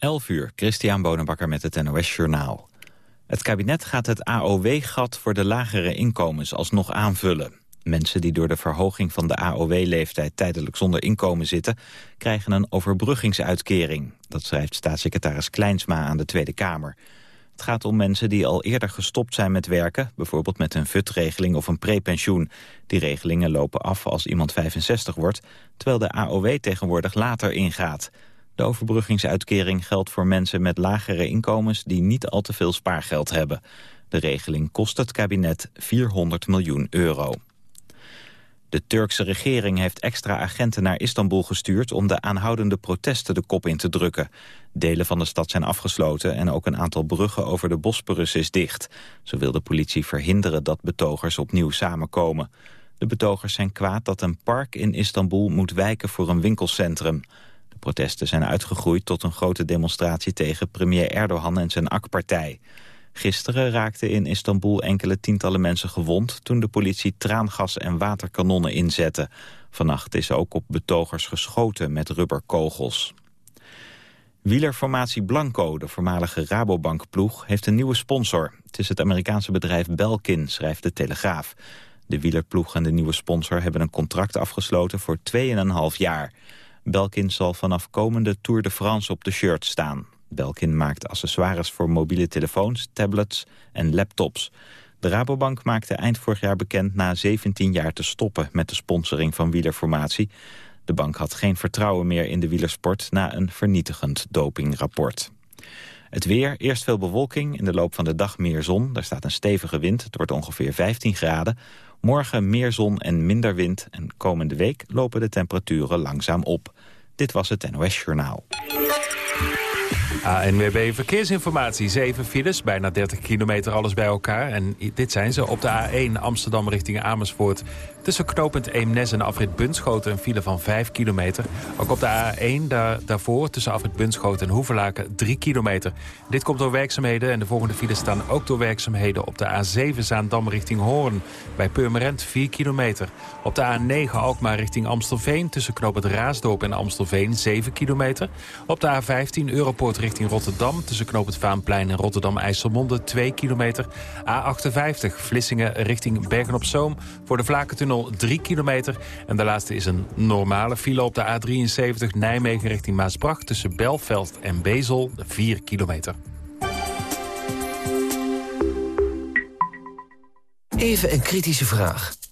11 uur, Christian Bonenbakker met het NOS Journaal. Het kabinet gaat het AOW-gat voor de lagere inkomens alsnog aanvullen. Mensen die door de verhoging van de AOW-leeftijd tijdelijk zonder inkomen zitten... krijgen een overbruggingsuitkering. Dat schrijft staatssecretaris Kleinsma aan de Tweede Kamer. Het gaat om mensen die al eerder gestopt zijn met werken... bijvoorbeeld met een VUT-regeling of een prepensioen. Die regelingen lopen af als iemand 65 wordt... terwijl de AOW tegenwoordig later ingaat... De overbruggingsuitkering geldt voor mensen met lagere inkomens die niet al te veel spaargeld hebben. De regeling kost het kabinet 400 miljoen euro. De Turkse regering heeft extra agenten naar Istanbul gestuurd om de aanhoudende protesten de kop in te drukken. Delen van de stad zijn afgesloten en ook een aantal bruggen over de Bosporus is dicht. Zo wil de politie verhinderen dat betogers opnieuw samenkomen. De betogers zijn kwaad dat een park in Istanbul moet wijken voor een winkelcentrum protesten zijn uitgegroeid tot een grote demonstratie tegen premier Erdogan en zijn AK-partij. Gisteren raakten in Istanbul enkele tientallen mensen gewond... toen de politie traangas en waterkanonnen inzette. Vannacht is ook op betogers geschoten met rubberkogels. Wielerformatie Blanco, de voormalige Rabobank-ploeg, heeft een nieuwe sponsor. Het is het Amerikaanse bedrijf Belkin, schrijft de Telegraaf. De wielerploeg en de nieuwe sponsor hebben een contract afgesloten voor 2,5 jaar. Belkin zal vanaf komende Tour de France op de shirt staan. Belkin maakt accessoires voor mobiele telefoons, tablets en laptops. De Rabobank maakte eind vorig jaar bekend na 17 jaar te stoppen met de sponsoring van wielerformatie. De bank had geen vertrouwen meer in de wielersport na een vernietigend dopingrapport. Het weer, eerst veel bewolking, in de loop van de dag meer zon. Daar staat een stevige wind, het wordt ongeveer 15 graden. Morgen meer zon en minder wind en komende week lopen de temperaturen langzaam op. Dit was het NOS Journaal. ANWB Verkeersinformatie. 7 files, bijna 30 kilometer alles bij elkaar. En dit zijn ze op de A1 Amsterdam richting Amersfoort. Tussen knooppunt Eemnes en afrit Bunschoten een file van 5 kilometer. Ook op de A1 daar, daarvoor tussen afrit Bunschoten en Hoevelaken 3 kilometer. Dit komt door werkzaamheden en de volgende files staan ook door werkzaamheden... op de A7 Zaandam richting Hoorn. Bij Purmerend 4 kilometer. Op de A9 Alkmaar richting Amstelveen tussen knooppunt Raasdorp en Amstelveen 7 kilometer. Op de A15 Europoort richting Rotterdam tussen knooppunt Vaanplein en Rotterdam-IJsselmonde 2 kilometer. A58 Vlissingen richting Bergen-op-Zoom voor de Vlakentunnel 3 kilometer. En de laatste is een normale file op de A73 Nijmegen richting Maasbracht... tussen Belveld en Bezel, 4 kilometer. Even een kritische vraag.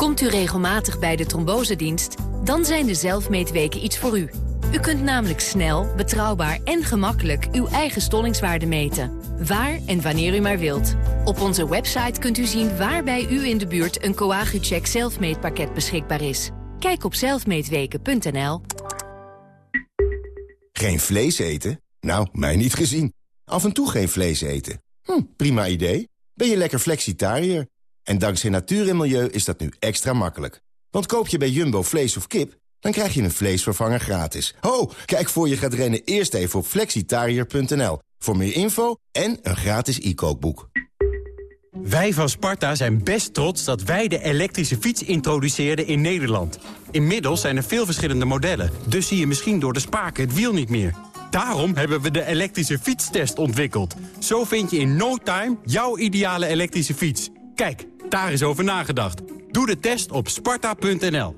Komt u regelmatig bij de trombosedienst? Dan zijn de zelfmeetweken iets voor u. U kunt namelijk snel, betrouwbaar en gemakkelijk uw eigen stollingswaarde meten. Waar en wanneer u maar wilt. Op onze website kunt u zien waar bij u in de buurt een Coagucheck zelfmeetpakket beschikbaar is. Kijk op zelfmeetweken.nl. Geen vlees eten? Nou, mij niet gezien. Af en toe geen vlees eten. Hm, prima idee. Ben je lekker flexitariër? En dankzij natuur en milieu is dat nu extra makkelijk. Want koop je bij Jumbo vlees of kip dan krijg je een vleesvervanger gratis. Ho, kijk voor je gaat rennen eerst even op flexitariër.nl. Voor meer info en een gratis e-kookboek. Wij van Sparta zijn best trots dat wij de elektrische fiets introduceerden in Nederland. Inmiddels zijn er veel verschillende modellen, dus zie je misschien door de spaken het wiel niet meer. Daarom hebben we de elektrische fietstest ontwikkeld. Zo vind je in no time jouw ideale elektrische fiets. Kijk, daar is over nagedacht. Doe de test op sparta.nl.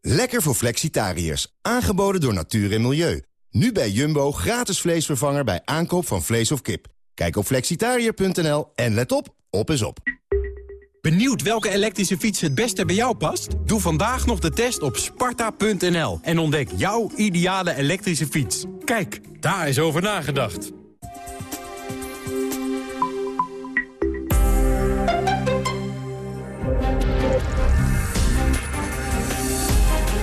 Lekker voor flexitariërs. Aangeboden door Natuur en Milieu. Nu bij Jumbo gratis vleesvervanger bij aankoop van vlees of kip. Kijk op flexitariër.nl en let op, op is op. Benieuwd welke elektrische fiets het beste bij jou past? Doe vandaag nog de test op sparta.nl en ontdek jouw ideale elektrische fiets. Kijk, daar is over nagedacht.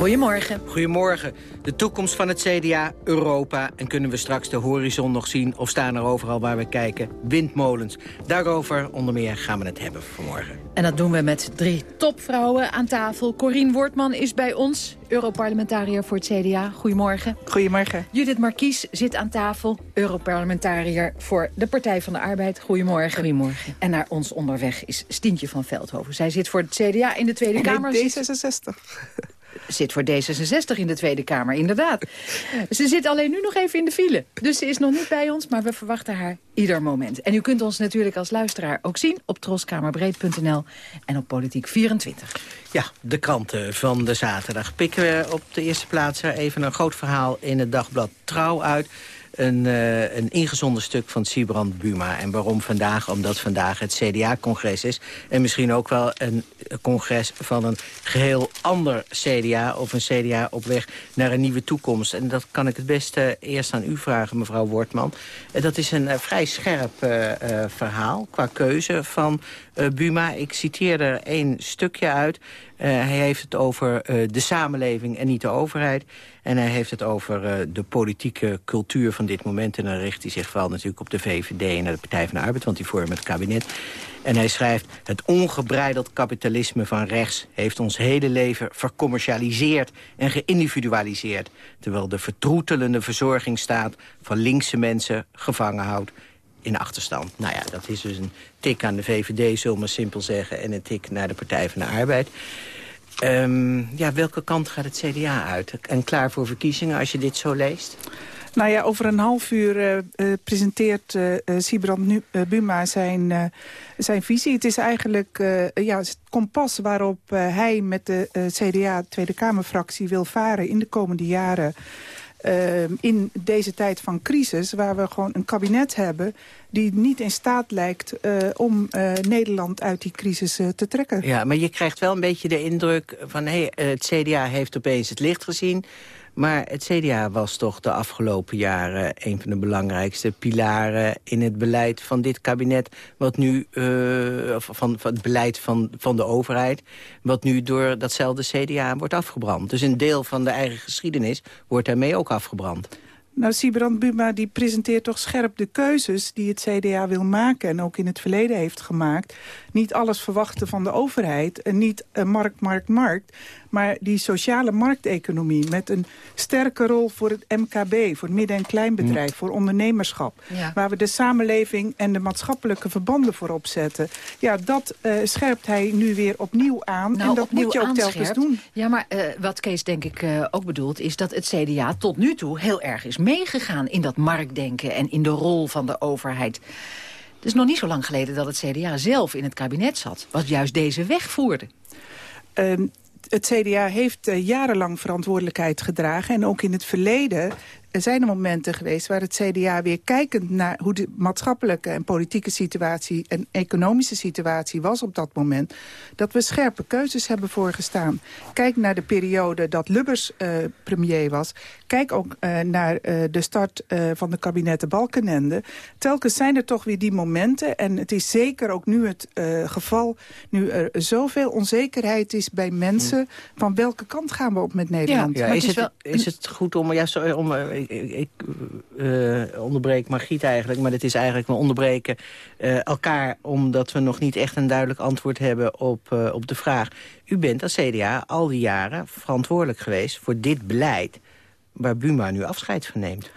Goedemorgen. Goedemorgen. De toekomst van het CDA, Europa. En kunnen we straks de horizon nog zien? Of staan er overal waar we kijken windmolens? Daarover onder meer gaan we het hebben vanmorgen. En dat doen we met drie topvrouwen aan tafel. Corine Wortman is bij ons, Europarlementariër voor het CDA. Goedemorgen. Goedemorgen. Judith Markies zit aan tafel, Europarlementariër voor de Partij van de Arbeid. Goedemorgen. Goedemorgen. En naar ons onderweg is Stientje van Veldhoven. Zij zit voor het CDA in de Tweede Kamer. D66 zit voor D66 in de Tweede Kamer, inderdaad. Ze zit alleen nu nog even in de file. Dus ze is nog niet bij ons, maar we verwachten haar ieder moment. En u kunt ons natuurlijk als luisteraar ook zien op troskamerbreed.nl en op Politiek 24. Ja, de kranten van de zaterdag. Pikken we op de eerste plaats even een groot verhaal in het dagblad Trouw uit een, uh, een stuk van Sibrand Buma. En waarom vandaag? Omdat vandaag het CDA-congres is. En misschien ook wel een congres van een geheel ander CDA... of een CDA op weg naar een nieuwe toekomst. En dat kan ik het beste eerst aan u vragen, mevrouw Wortman. Uh, dat is een uh, vrij scherp verhaal qua keuze van Buma. Ik citeer er één stukje uit. hij heeft het over de samenleving en niet de overheid. En hij heeft het over de politieke cultuur van dit moment. En dan richt hij zich vooral natuurlijk op de VVD en de Partij van de Arbeid... want die vormen het kabinet. En hij schrijft... het ongebreideld kapitalisme van rechts... heeft ons hele leven vercommercialiseerd en geïndividualiseerd... terwijl de vertroetelende verzorgingsstaat van linkse mensen gevangen houdt in achterstand. Nou ja, dat is dus een tik aan de VVD, zullen we maar simpel zeggen... en een tik naar de Partij van de Arbeid. Um, ja, welke kant gaat het CDA uit? En klaar voor verkiezingen als je dit zo leest? Nou ja, over een half uur uh, uh, presenteert uh, Sibrand nu, Buma zijn, zijn visie. Het is eigenlijk ja, het kompas waarop hij met de CDA Tweede Kamerfractie wil varen in de komende jaren. In deze tijd van crisis, waar we gewoon een kabinet hebben die niet in staat lijkt uh, om uh, Nederland uit die crisis uh, te trekken. Ja, maar je krijgt wel een beetje de indruk van... Hey, het CDA heeft opeens het licht gezien... Maar het CDA was toch de afgelopen jaren een van de belangrijkste pilaren in het beleid van dit kabinet. Wat nu, uh, van, van het beleid van, van de overheid, wat nu door datzelfde CDA wordt afgebrand. Dus een deel van de eigen geschiedenis wordt daarmee ook afgebrand. Nou, Sibrand Buma die presenteert toch scherp de keuzes die het CDA wil maken... en ook in het verleden heeft gemaakt. Niet alles verwachten van de overheid en niet uh, markt, markt, markt... maar die sociale markteconomie met een sterke rol voor het MKB... voor het midden- en kleinbedrijf, voor ondernemerschap... Ja. waar we de samenleving en de maatschappelijke verbanden voor opzetten. Ja, dat uh, scherpt hij nu weer opnieuw aan nou, en dat moet je ook telkens doen. Ja, maar uh, wat Kees denk ik ook bedoelt... is dat het CDA tot nu toe heel erg is meegegaan in dat marktdenken... en in de rol van de overheid. Het is nog niet zo lang geleden dat het CDA zelf in het kabinet zat... wat juist deze weg voerde. Uh, het CDA heeft uh, jarenlang verantwoordelijkheid gedragen. En ook in het verleden er zijn er momenten geweest waar het CDA weer kijkend naar hoe de maatschappelijke en politieke situatie en economische situatie was op dat moment, dat we scherpe keuzes hebben voorgestaan. Kijk naar de periode dat Lubbers uh, premier was. Kijk ook uh, naar uh, de start van de kabinetten Balkenende. Telkens zijn er toch weer die momenten en het is zeker ook nu het geval, nu er zoveel onzekerheid is bij mensen, van welke kant gaan we op met Nederland? Ja, ja is, het, is het goed om, ja, sorry, om ik, uh, onderbreek Margriet eigenlijk, maar het is eigenlijk we onderbreken uh, elkaar omdat we nog niet echt een duidelijk antwoord hebben op, uh, op de vraag. U bent als CDA al die jaren verantwoordelijk geweest voor dit beleid waar Buma nu afscheid van neemt.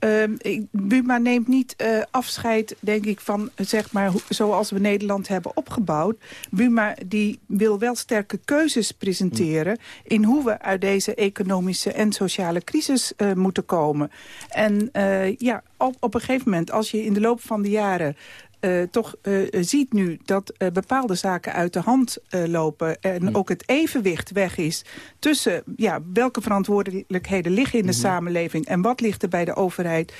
Uh, Buma neemt niet uh, afscheid, denk ik, van zeg maar zoals we Nederland hebben opgebouwd. Buma die wil wel sterke keuzes presenteren mm. in hoe we uit deze economische en sociale crisis uh, moeten komen. En uh, ja, op, op een gegeven moment, als je in de loop van de jaren uh, toch uh, ziet nu dat uh, bepaalde zaken uit de hand lopen... en mm. ook het evenwicht weg is tussen ja, welke verantwoordelijkheden liggen in de mm. samenleving... en wat ligt er bij de overheid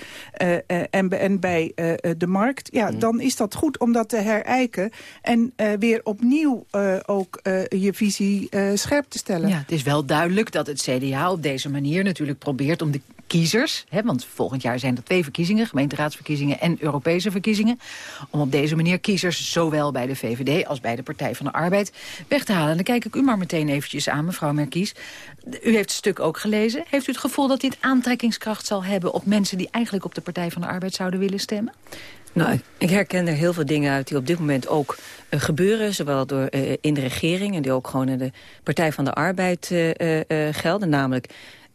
en, en, bij de markt... ja, mm. dan is dat goed om dat te herijken en weer opnieuw ook je visie scherp te stellen. Ja, het is wel duidelijk dat het CDA op deze manier natuurlijk probeert... om de kiezers. Hè, want volgend jaar zijn er twee verkiezingen, gemeenteraadsverkiezingen en Europese verkiezingen. Om op deze manier kiezers zowel bij de VVD als bij de Partij van de Arbeid weg te halen. En dan kijk ik u maar meteen eventjes aan, mevrouw Merkies. U heeft het stuk ook gelezen. Heeft u het gevoel dat dit aantrekkingskracht zal hebben op mensen die eigenlijk op de Partij van de Arbeid zouden willen stemmen? Nou, ik herken er heel veel dingen uit die op dit moment ook uh, gebeuren. Zowel door, uh, in de regering en die ook gewoon in de Partij van de Arbeid uh, gelden. Namelijk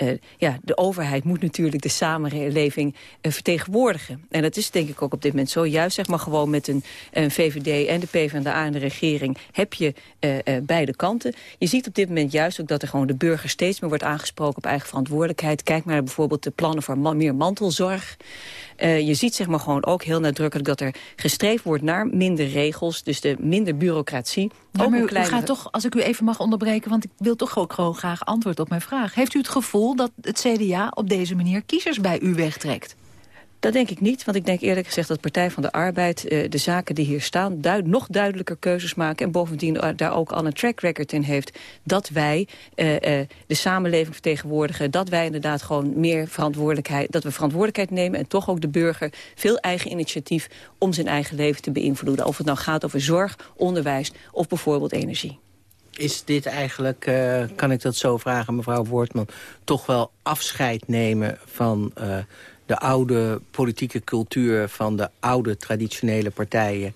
uh, ja, de overheid moet natuurlijk de samenleving uh, vertegenwoordigen. En dat is denk ik ook op dit moment zo. Juist zeg maar gewoon met een, VVD en de PvdA en de regering heb je uh, beide kanten. Je ziet op dit moment juist ook dat er gewoon de burger steeds meer wordt aangesproken op eigen verantwoordelijkheid. Kijk maar bijvoorbeeld de plannen voor meer mantelzorg. Uh, je ziet zeg maar gewoon ook heel nadrukkelijk dat er gestreefd wordt naar minder regels, dus de minder bureaucratie. Ja, maar u, kleine... u gaat toch, als ik u even mag onderbreken, want ik wil toch ook gewoon graag antwoord op mijn vraag. Heeft u het gevoel dat het CDA op deze manier kiezers bij u wegtrekt? Dat denk ik niet, want ik denk eerlijk gezegd dat Partij van de Arbeid... Uh, de zaken die hier staan duid, nog duidelijker keuzes maken... en bovendien daar ook al een track record in heeft... dat wij uh, de samenleving vertegenwoordigen... dat wij inderdaad gewoon meer verantwoordelijkheid... dat we verantwoordelijkheid nemen en toch ook de burger... veel eigen initiatief om zijn eigen leven te beïnvloeden. Of het nou gaat over zorg, onderwijs of bijvoorbeeld energie. Is dit eigenlijk, kan ik dat zo vragen, mevrouw Woordman... toch wel afscheid nemen van de oude politieke cultuur... van de oude traditionele partijen...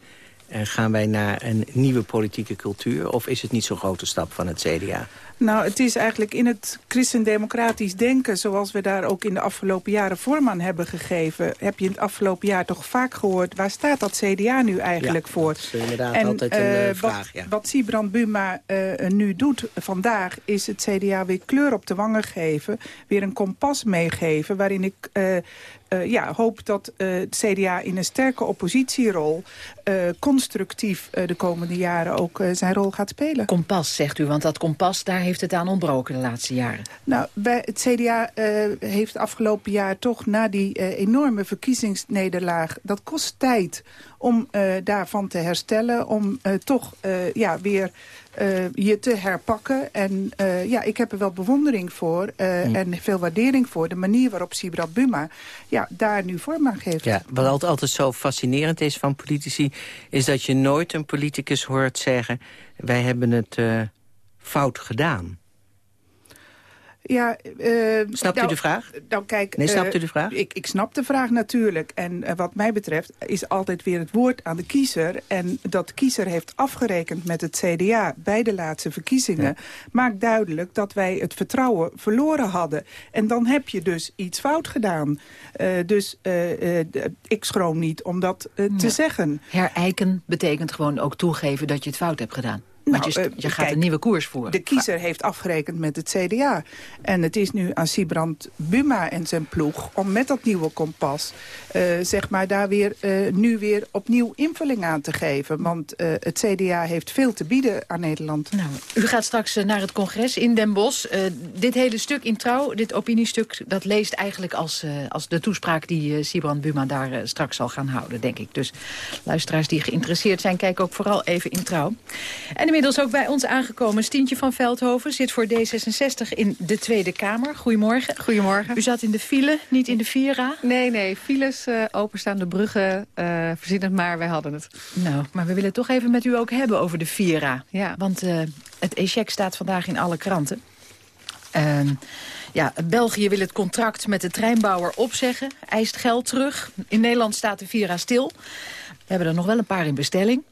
En gaan wij naar een nieuwe politieke cultuur? Of is het niet zo'n grote stap van het CDA? Nou, het is eigenlijk in het christendemocratisch denken... zoals we daar ook in de afgelopen jaren vorm aan hebben gegeven... heb je in het afgelopen jaar toch vaak gehoord... waar staat dat CDA nu eigenlijk ja, voor? dat is inderdaad en, altijd een uh, vraag, wat, ja. Wat Sibrand Buma uh, nu doet vandaag... is het CDA weer kleur op de wangen geven. Weer een kompas meegeven waarin ik... Uh, uh, ja, hoop dat uh, het CDA in een sterke oppositierol... Uh, constructief de komende jaren ook zijn rol gaat spelen. Kompas, zegt u, want dat kompas, daar heeft het aan ontbroken de laatste jaren. Nou, bij het CDA heeft afgelopen jaar toch na die enorme verkiezingsnederlaag... dat kost tijd om daarvan te herstellen, om toch ja, weer... Uh, je te herpakken. En uh, ja, ik heb er wel bewondering voor uh, mm. en veel waardering voor... de manier waarop Sibra Buma ja, daar nu vorm aan geeft. Ja, wat altijd, altijd zo fascinerend is van politici... is dat je nooit een politicus hoort zeggen... wij hebben het fout gedaan. Ja, uh, snapt nou, u de vraag? Nou, kijk, nee, snapt u de vraag? Uh, ik, ik snap de vraag natuurlijk. En uh, wat mij betreft is altijd weer het woord aan de kiezer. En dat de kiezer heeft afgerekend met het CDA bij de laatste verkiezingen... Ja. maakt duidelijk dat wij het vertrouwen verloren hadden. En dan heb je dus iets fout gedaan. dus ik schroom niet om dat ja. te zeggen. Herijken betekent gewoon ook toegeven dat je het fout hebt gedaan. Want nou, je, je gaat een nieuwe koers voeren. De kiezer heeft afgerekend met het CDA. En het is nu aan Sibrand Buma en zijn ploeg... om met dat nieuwe kompas uh, zeg maar daar weer, uh, nu weer opnieuw invulling aan te geven. Want uh, het CDA heeft veel te bieden aan Nederland. Nou, u gaat straks naar het congres in Den Bosch. dit hele stuk in Trouw, dit opiniestuk... dat leest eigenlijk als, als de toespraak die Sibrand Buma daar straks zal gaan houden, denk ik. Dus luisteraars die geïnteresseerd zijn, kijk ook vooral even in Trouw. En inmiddels ook bij ons aangekomen Stientje van Veldhoven... zit voor D66 in de Tweede Kamer. Goedemorgen. Goedemorgen. U zat in de file, niet in de Vira? Nee, nee, files, uh, openstaande bruggen, uh, verzin het maar, wij hadden het. Nou, maar we willen het toch even met u ook hebben over de Vira. Ja. Want uh, het echec staat vandaag in alle kranten. Uh, ja, België wil het contract met de treinbouwer opzeggen, eist geld terug. In Nederland staat de Vira stil. We hebben er nog wel een paar in bestelling.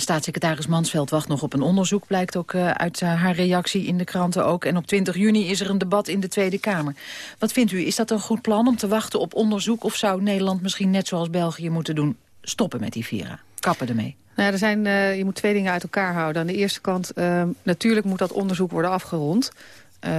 Staatssecretaris Mansveld wacht nog op een onderzoek, blijkt ook uh, uit uh, haar reactie in de kranten ook. En op 20 juni is er een debat in de Tweede Kamer. Wat vindt u, is dat een goed plan om te wachten op onderzoek... of zou Nederland misschien net zoals België moeten doen, stoppen met die Vira? Kappen ermee. Nou ja, er zijn, uh, je moet twee dingen uit elkaar houden. Aan de eerste kant, natuurlijk moet dat onderzoek worden afgerond. Uh,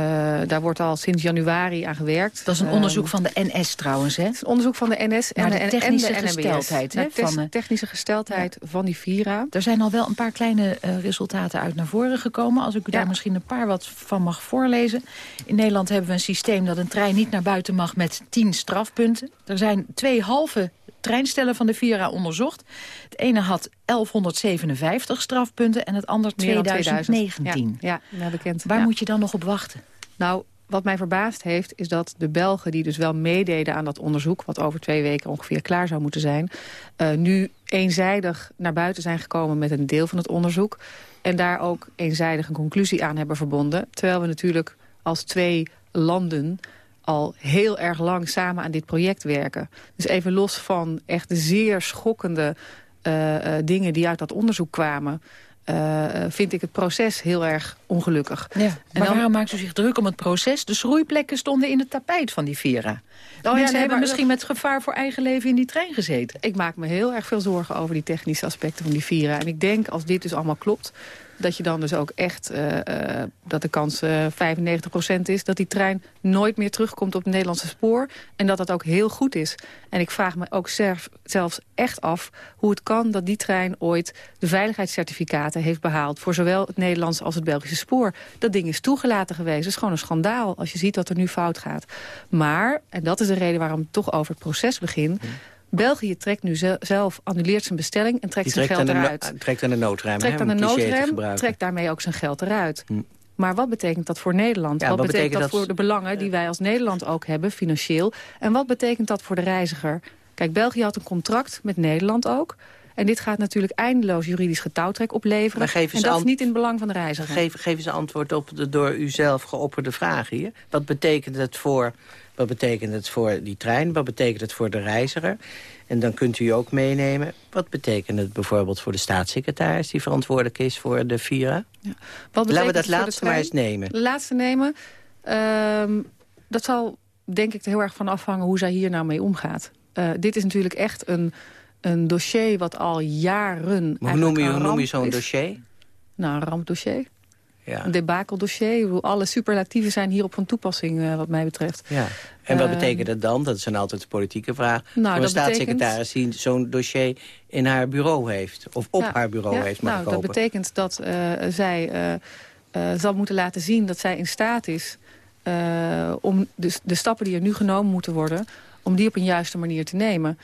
daar wordt al sinds januari aan gewerkt. Dat is een onderzoek uh, van de NS trouwens, hè? Het is een onderzoek van de NS en, de, technische en de gesteldheid. Hè, van de technische gesteldheid ja. van die Vira. Er zijn al wel een paar kleine uh, resultaten uit naar voren gekomen. Als ik u ja. daar misschien een paar wat van mag voorlezen. In Nederland hebben we een systeem dat een trein niet naar buiten mag met 10 strafpunten. Er zijn twee halve treinstellen van de Vira onderzocht. Het ene had 1157 strafpunten en het ander 2019. Ja, ja, bekend. Waar ja. moet je dan nog op wachten? Nou, wat mij verbaasd heeft, is dat de Belgen die dus wel meededen aan dat onderzoek... wat over twee weken ongeveer klaar zou moeten zijn... Uh, nu eenzijdig naar buiten zijn gekomen met een deel van het onderzoek... en daar ook eenzijdig een conclusie aan hebben verbonden. Terwijl we natuurlijk als twee landen al heel erg lang samen aan dit project werken. Dus even los van echt de zeer schokkende uh, uh, dingen die uit dat onderzoek kwamen... Uh, vind ik het proces heel erg ongelukkig. Ja, en maar waarom maakt u zich druk om het proces? De schroeiplekken stonden in het tapijt van die Vira. Oh, Mensen ja, hebben misschien met gevaar voor eigen leven in die trein gezeten. Ik maak me heel erg veel zorgen over die technische aspecten van die Vira. En ik denk, als dit dus allemaal klopt dat je dan dus ook echt, uh, uh, dat de kans uh, 95% is... dat die trein nooit meer terugkomt op het Nederlandse spoor. En dat dat ook heel goed is. En ik vraag me ook zelf, zelfs echt af hoe het kan dat die trein ooit... de veiligheidscertificaten heeft behaald... voor zowel het Nederlandse als het Belgische spoor. Dat ding is toegelaten geweest. Dat is gewoon een schandaal als je ziet wat er nu fout gaat. Maar, en dat is de reden waarom toch over het proces begin... België trekt nu zelf, annuleert zijn bestelling en trekt zijn geld eruit. Trekt aan de noodrem, Trekt aan de noodrem, trekt daarmee ook zijn geld eruit. Hm. Maar wat betekent dat voor Nederland? wat, betekent, dat, voor de belangen die wij als Nederland ook hebben, financieel? En wat betekent dat voor de reiziger? Kijk, België had een contract met Nederland ook. En dit gaat natuurlijk eindeloos juridisch getouwtrek opleveren. en dat is niet in het belang van de reiziger. Geven, geven ze antwoord op de door u zelf geopperde vraag hier. Wat betekent het voor wat betekent het voor die trein? Wat betekent het voor de reiziger? En dan kunt u ook meenemen. Wat betekent het bijvoorbeeld voor de staatssecretaris... die verantwoordelijk is voor de Vira? Ja. Wat Laten we dat laatste maar eens nemen. Laatste nemen. Uh, dat zal denk ik er heel erg van afhangen hoe zij hier nou mee omgaat. Uh, dit is natuurlijk echt een, een dossier wat al jaren... Hoe noem je, noem je zo'n dossier? Nou, een rampdossier. Ja. Een debakeldossier. Alle superlatieven zijn hierop van toepassing uh, wat mij betreft. Ja. En wat uh, betekent dat dan? Dat is een altijd politieke vraag. Nou, voor een staatssecretaris betekent... die zo'n dossier in haar bureau heeft. Of op ja, haar bureau ja, heeft, mag nou, Dat betekent dat uh, zij zal moeten laten zien dat zij in staat is... om de, de stappen die er nu genomen moeten worden... om die op een juiste manier te nemen.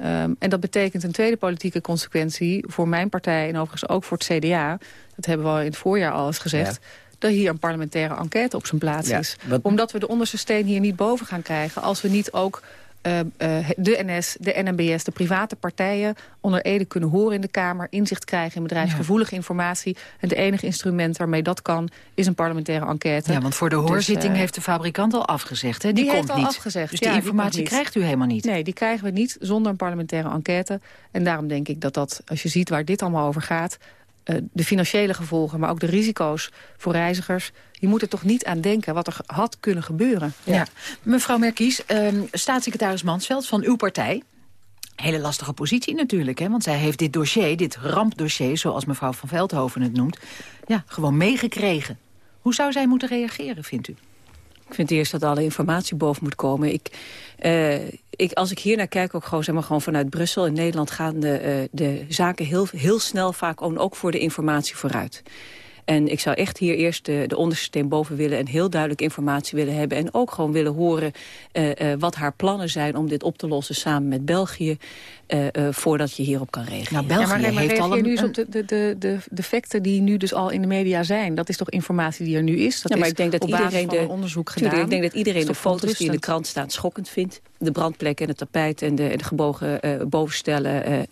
Um, en dat betekent een tweede politieke consequentie voor mijn partij... en overigens ook voor het CDA, dat hebben we al in het voorjaar al eens gezegd... dat hier een parlementaire enquête op zijn plaats ja, is. Wat... Omdat we de onderste steen hier niet boven gaan krijgen... als we niet ook de NS, de NMBS, de private partijen onder Ede kunnen horen in de Kamer... inzicht krijgen in bedrijfsgevoelige ja. informatie. En het enige instrument waarmee dat kan, is een parlementaire enquête. Ja, want voor de hoorzitting dus, uh, heeft de fabrikant al afgezegd. Hè? Die, die komt heeft niet. al afgezegd. Dus die informatie die krijgt u helemaal niet? Nee, die krijgen we niet zonder een parlementaire enquête. En daarom denk ik dat dat, als je ziet waar dit allemaal over gaat... Uh, de financiële gevolgen, maar ook de risico's voor reizigers... je moet er toch niet aan denken wat er had kunnen gebeuren. Ja. ja. Mevrouw Merkies, uh, staatssecretaris Mansveld van uw partij... Hele lastige positie natuurlijk, hè? want zij heeft dit dossier, dit rampdossier... zoals mevrouw van Veldhoven het noemt, ja, gewoon meegekregen. Hoe zou zij moeten reageren, vindt u? Ik vind eerst dat alle informatie boven moet komen. Ik, uh, ik, als ik hier naar kijk, ook gewoon, zeg maar, gewoon vanuit Brussel... in Nederland gaan de, uh, de zaken heel, heel snel vaak ook voor de informatie vooruit. En ik zou echt hier eerst de, de onderste boven willen... en heel duidelijk informatie willen hebben. En ook gewoon willen horen uh, uh, wat haar plannen zijn om dit op te lossen samen met België. Uh, voordat je hierop kan reageren. Nou, België ja, maar, maar heeft al een... nu eens op de, de, de, de, de facten die nu dus al in de media zijn. Dat is toch informatie die er nu is? Dat ja, maar is ik denk dat iedereen de, onderzoek gedaan. Tuurlijk, ik denk dat iedereen de foto's die in de krant staan schokkend vindt. De brandplekken en het tapijt en de, de gebogen bovenstellen...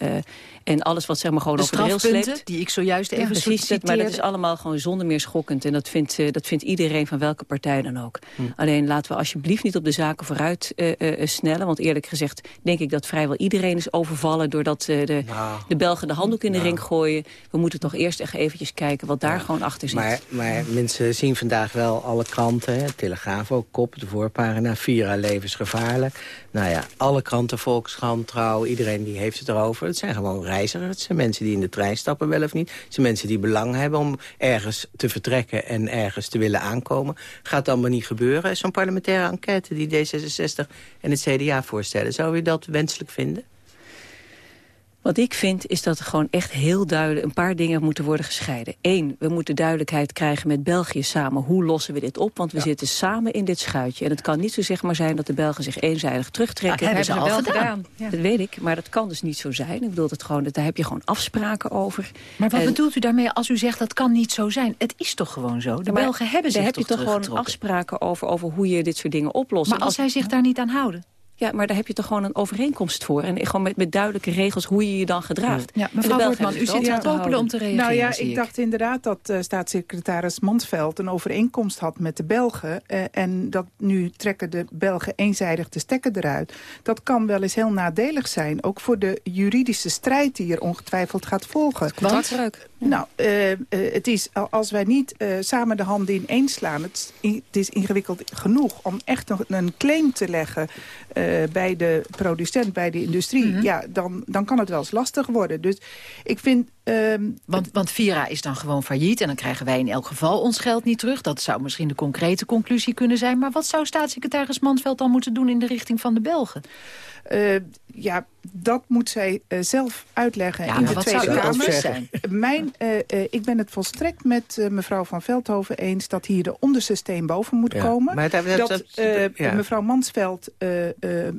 en alles wat zeg maar gewoon de over de rails sleept. die ik zojuist even ja, precies, dat, Maar dat is allemaal gewoon zonder meer schokkend. En dat vindt, uh, dat vindt iedereen van welke partij dan ook. Hm. Alleen laten we alsjeblieft niet op de zaken vooruit uh, uh, snellen. Want eerlijk gezegd denk ik dat vrijwel iedereen is overvallen... doordat de, nou, de Belgen de handdoek in de nou. ring gooien. We moeten toch eerst echt eventjes kijken wat daar ja. gewoon achter zit. Maar, maar mensen zien vandaag wel alle kranten. Hè? Telegraaf ook, kop, de voorpagina. Vira levensgevaarlijk. Nou ja, alle kranten, Volkskrant, Trouw, iedereen die heeft het erover. Het zijn gewoon reizigers. Het zijn mensen die in de trein stappen, wel of niet. Het zijn mensen die belang hebben om ergens te vertrekken en ergens te willen aankomen. Gaat allemaal niet gebeuren. Zo'n parlementaire enquête die D66 en het CDA voorstellen. Zou u dat wenselijk vinden? Wat ik vind is dat er gewoon echt heel duidelijk een paar dingen moeten worden gescheiden. Eén, we moeten duidelijkheid krijgen met België samen. Hoe lossen we dit op? Want we zitten samen in dit schuitje. En het kan niet zo zeg maar zijn dat de Belgen zich eenzijdig terugtrekken. Ah, hebben ze al gedaan. Dat weet ik, maar dat kan dus niet zo zijn. Ik bedoel, dat gewoon, dat, daar heb je gewoon afspraken over. Maar wat En- bedoelt u daarmee als u zegt dat kan niet zo zijn? Het is toch gewoon zo? De Belgen hebben zich Daar heb je toch gewoon afspraken over, over hoe je dit soort dingen oplost. Maar En als zij zich daar niet aan houden? Ja, maar daar heb je toch gewoon een overeenkomst voor. En gewoon met, met duidelijke regels hoe je je dan gedraagt. Ja, mevrouw hebben u zit te popelen houden. om te reageren, Nou ja, ik ik. dacht inderdaad dat eh, staatssecretaris Mansveld een overeenkomst had met de Belgen. eh, en dat nu trekken de Belgen eenzijdig de stekker eruit. Dat kan wel eens heel nadelig zijn. Ook voor de juridische strijd die er ongetwijfeld gaat volgen. Contractbreuk. Nou, eh, het is, al- als wij niet eh, samen de handen ineen slaan... Het, is in- het is ingewikkeld genoeg om echt een, een claim te leggen... eh, bij de producent, bij de industrie... ja, dan, dan kan het wel eens lastig worden. Dus ik vind... ehm, Want, want Vira is dan gewoon failliet en dan krijgen wij in elk geval ons geld niet terug. Dat zou misschien de concrete conclusie kunnen zijn. Maar wat zou staatssecretaris Mansveld dan moeten doen in de richting van de Belgen? Eh, ja, dat moet zij eh, zelf uitleggen Ja, in de wat Tweede Kamer. zijn? Mijn, eh, eh, ik ben het volstrekt met mevrouw Van Veldhoven eens... dat hier de onderste steen boven moet Ja, komen. maar dat- dat- dat dat- eh, ja. mevrouw Mansveld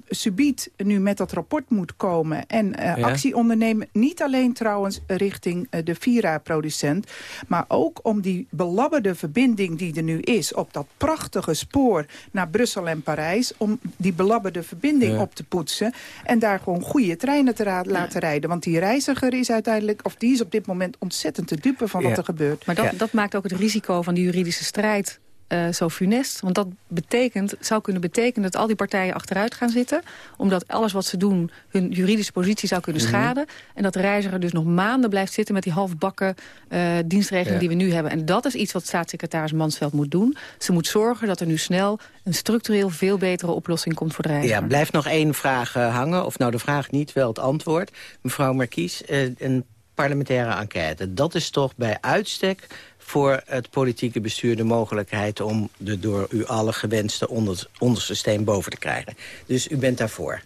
subiet nu met dat rapport moet komen... en eh, Ja. actie ondernemen. Niet alleen trouwens richting eh, de Vira-producent... maar ook om die belabberde verbinding die er nu is... op dat prachtige spoor naar Brussel en Parijs... om die belabberde verbinding Ja. op te poetsen... en daar gewoon goede treinen te ra- laten rijden. Want die reiziger is uiteindelijk... of die is op dit moment ontzettend te dupe van wat er gebeurt. Maar dat, dat maakt ook het risico van die juridische strijd eh, zo funest. Want dat betekent, zou kunnen betekenen dat al die partijen achteruit gaan zitten. Omdat alles wat ze doen hun juridische positie zou kunnen Mhm. schaden. En dat de reiziger dus nog maanden blijft zitten met die halfbakken eh dienstregeling Ja. die we nu hebben. En dat is iets wat staatssecretaris Mansveld moet doen. Ze moet zorgen dat er nu snel een structureel veel betere oplossing komt voor de reiziger. Ja, blijft nog één vraag eh, hangen. Of nou de vraag niet, wel het antwoord. Mevrouw Markies, een parlementaire enquête. Dat is toch bij uitstek voor het politieke bestuur de mogelijkheid... om de door u alle gewenste onder, onderste steen boven te krijgen. Dus u bent daarvoor.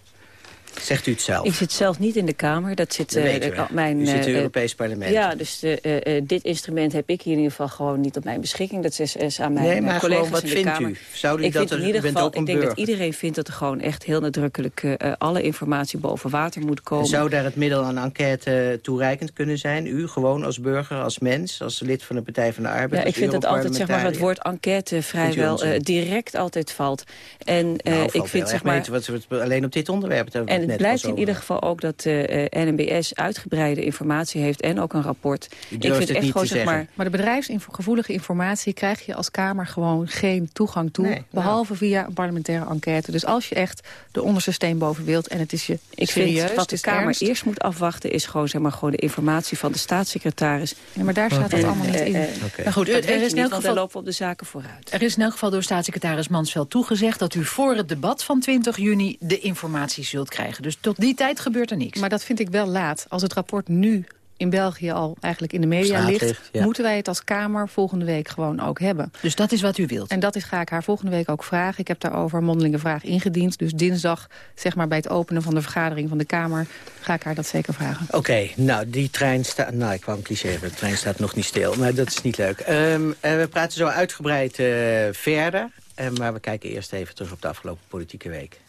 Zegt u het zelf? Ik zit zelf niet in de Kamer. Dat zit, Dat eh, mijn, U zit in het eh, Europees Parlement. Ja, dus eh, dit instrument heb ik hier in ieder geval gewoon niet op mijn beschikking. Dat is, is aan mijn Nee, maar collega's gewoon, wat in de vindt Kamer. u? Zou u ik dat vind er- in ieder geval, ik denk dat iedereen vindt dat er gewoon echt heel nadrukkelijk alle informatie boven water moet komen. Zou daar het middel aan enquête toereikend kunnen zijn? U gewoon als burger, als mens, als lid van de Partij van de Arbeid? Ja, ik vind dat altijd zeg maar, het woord enquête vrijwel direct altijd valt. En Nou, ik vind zeg maar. wat we alleen op dit onderwerp hebben En het blijkt in ieder geval ook dat de eh, NMBS uitgebreide informatie heeft en ook een rapport. ik vind het echt niet gewoon te zeg maar. zeggen. Maar de bedrijfsgevoelige informatie krijg je als Kamer gewoon geen toegang toe. Nee, nou. behalve via een parlementaire enquête. Dus als je echt de onderste steen boven wilt en het is je Ik serieus, vind wat de Kamer ernst. eerst moet afwachten is gewoon, zeg maar, gewoon de informatie van de staatssecretaris. Ja, maar daar staat het En, allemaal niet eh, in. eh, Maar goed, dat er is in niet, elk geval... lopen we op de zaken vooruit. Er is in elk geval door staatssecretaris Mansveld toegezegd... dat u voor het debat van 20 juni de informatie zult krijgen. Dus tot die tijd gebeurt er niks. Maar dat vind ik wel laat. Als het rapport nu in België al eigenlijk in de media Straat ligt... ligt, ja. moeten wij het als Kamer volgende week gewoon ook hebben. Dus dat is wat u wilt. En dat is, ga ik haar volgende week ook vragen. Ik heb daarover een mondelinge vraag ingediend. Dus dinsdag, zeg maar bij het openen van de vergadering van de Kamer... ga ik haar dat zeker vragen. Oké, nou, die trein staat... Nou, ik kwam een cliché hebben. De trein staat nog niet stil, maar dat is niet leuk. Ehm, eh, we praten zo uitgebreid eh, verder. Eh, maar we kijken eerst even terug op de afgelopen politieke week.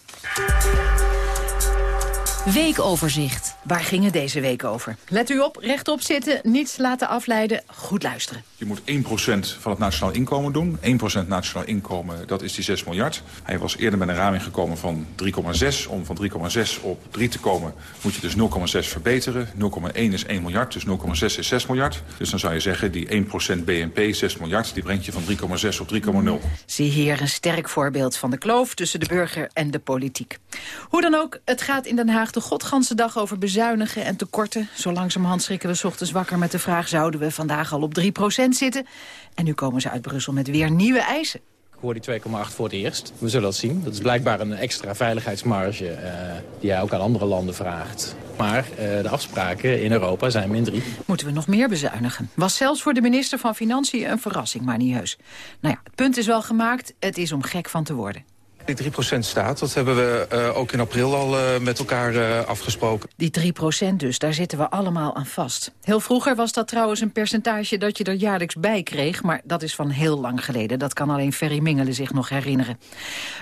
Weekoverzicht. Waar ging het deze week over? Let u op, rechtop zitten, niets laten afleiden, goed luisteren. Je moet 1% van het nationaal inkomen doen. 1% nationaal inkomen, dat is die 6 miljard. Hij was eerder met een raming gekomen van 3,6. Om van 3,6 op 3 te komen moet je dus 0,6 verbeteren. 0,1 is 1 miljard, dus 0,6 is 6 miljard. Dus dan zou je zeggen, die 1% BNP, 6 miljard... die brengt je van 3,6 op 3,0. Zie hier een sterk voorbeeld van de kloof tussen de burger en de politiek. Hoe dan ook, het gaat in Den Haag de godganse dag over bezuinigen en tekorten. Zo langzamerhand schrikken we 's ochtends wakker met de vraag... zouden we vandaag al op 3% zitten? En nu komen ze uit Brussel met weer nieuwe eisen. Ik hoor die 2,8 voor het eerst. We zullen dat zien. Dat is blijkbaar een extra veiligheidsmarge eh, die jij ook aan andere landen vraagt. Maar eh, de afspraken in Europa zijn min 3. Moeten we nog meer bezuinigen? Was zelfs voor de minister van Financiën een verrassing, maar niet heus. Nou ja, het punt is wel gemaakt, het is om gek van te worden. Die 3% staat, dat hebben we uh, ook in april al uh, met elkaar uh, afgesproken. Die 3% dus, daar zitten we allemaal aan vast. Heel vroeger was dat trouwens een percentage dat je er jaarlijks bij kreeg... maar dat is van heel lang geleden. Dat kan alleen Ferry Mingelen zich nog herinneren.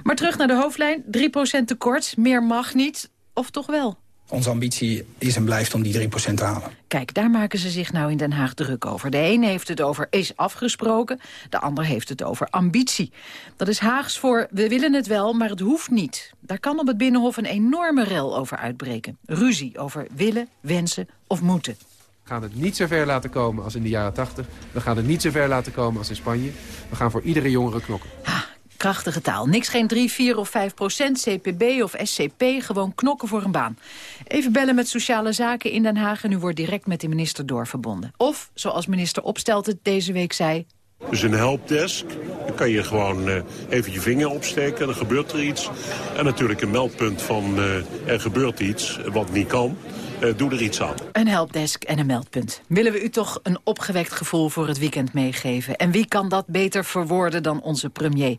Maar terug naar de hoofdlijn. 3% tekort, meer mag niet, of toch wel? Onze ambitie is en blijft om die 3% te halen. Kijk, daar maken ze zich nou in Den Haag druk over. De een heeft het over is afgesproken, de ander heeft het over ambitie. Dat is Haags voor we willen het wel, maar het hoeft niet. Daar kan op het Binnenhof een enorme rel over uitbreken. Ruzie over willen, wensen of moeten. We gaan het niet zo ver laten komen als in de jaren 80. We gaan het niet zo ver laten komen als in Spanje. We gaan voor iedere jongere knokken. Krachtige taal. Niks geen 3, 4 of 5 procent, CPB of SCP, gewoon knokken voor een baan. Even bellen met sociale zaken in Den Haag en u wordt direct met de minister doorverbonden. Of, zoals minister Opstelt het deze week zei... Dus een helpdesk, dan kan je gewoon uh, even je vinger opsteken, dan gebeurt er iets. En natuurlijk een meldpunt van uh, er gebeurt iets, wat niet kan. Uh, doe er iets aan. Een helpdesk en een meldpunt. Willen we u toch een opgewekt gevoel voor het weekend meegeven? En wie kan dat beter verwoorden dan onze premier?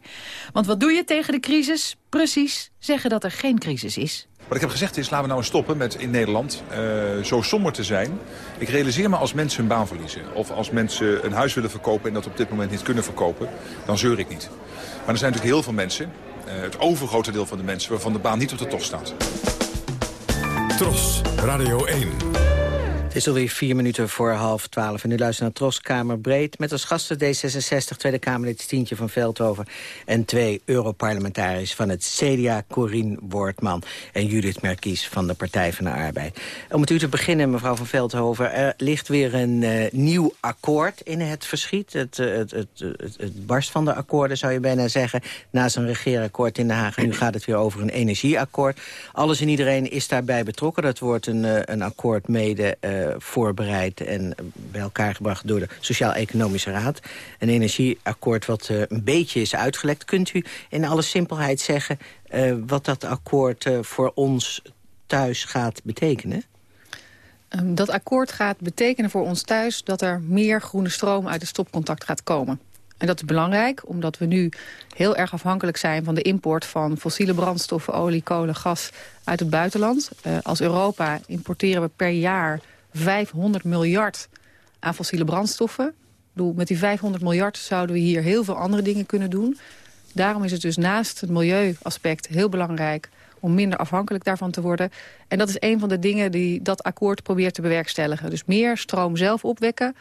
Want wat doe je tegen de crisis? Precies, zeggen dat er geen crisis is. Wat ik heb gezegd is, laten we nou eens stoppen met in Nederland uh, zo somber te zijn. Ik realiseer me als mensen hun baan verliezen. Of als mensen een huis willen verkopen en dat op dit moment niet kunnen verkopen. Dan zeur ik niet. Maar er zijn natuurlijk heel veel mensen, uh, het overgrote deel van de mensen... waarvan de baan niet op de tocht staat. Tros, Radio 1. Het is alweer vier minuten voor half twaalf. En u luistert naar Troskamer Breed... met als gasten D66, Tweede Kamerlid Stientje van Veldhoven... en twee Europarlementariërs van het CDA, Corine Wortman... en Judith Merkies van de Partij van de Arbeid. Om met u te beginnen, mevrouw van Veldhoven... er ligt weer een uh, nieuw akkoord in het verschiet. Het, uh, het, het, het, barst van de akkoorden, zou je bijna zeggen... naast een regeerakkoord in Den Haag. Nu gaat het weer over een energieakkoord. Alles en iedereen is daarbij betrokken. Dat wordt een, uh, een akkoord mede voorbereid en bij elkaar gebracht door de Sociaal-Economische Raad. Een energieakkoord wat uh, een beetje is uitgelekt. Kunt u in alle simpelheid zeggen uh, wat dat akkoord voor ons thuis gaat betekenen? Um, dat akkoord gaat betekenen voor ons thuis dat er meer groene stroom uit het stopcontact gaat komen. En dat is belangrijk, omdat we nu heel erg afhankelijk zijn... van de import van fossiele brandstoffen, olie, kolen, gas uit het buitenland. Als Europa importeren we per jaar 500 miljard aan fossiele brandstoffen. Ik bedoel, met die 500 miljard zouden we hier heel veel andere dingen kunnen doen. Daarom is het dus naast het milieuaspect heel belangrijk om minder afhankelijk daarvan te worden. En dat is een van de dingen die dat akkoord probeert te bewerkstelligen. Dus meer stroom zelf opwekken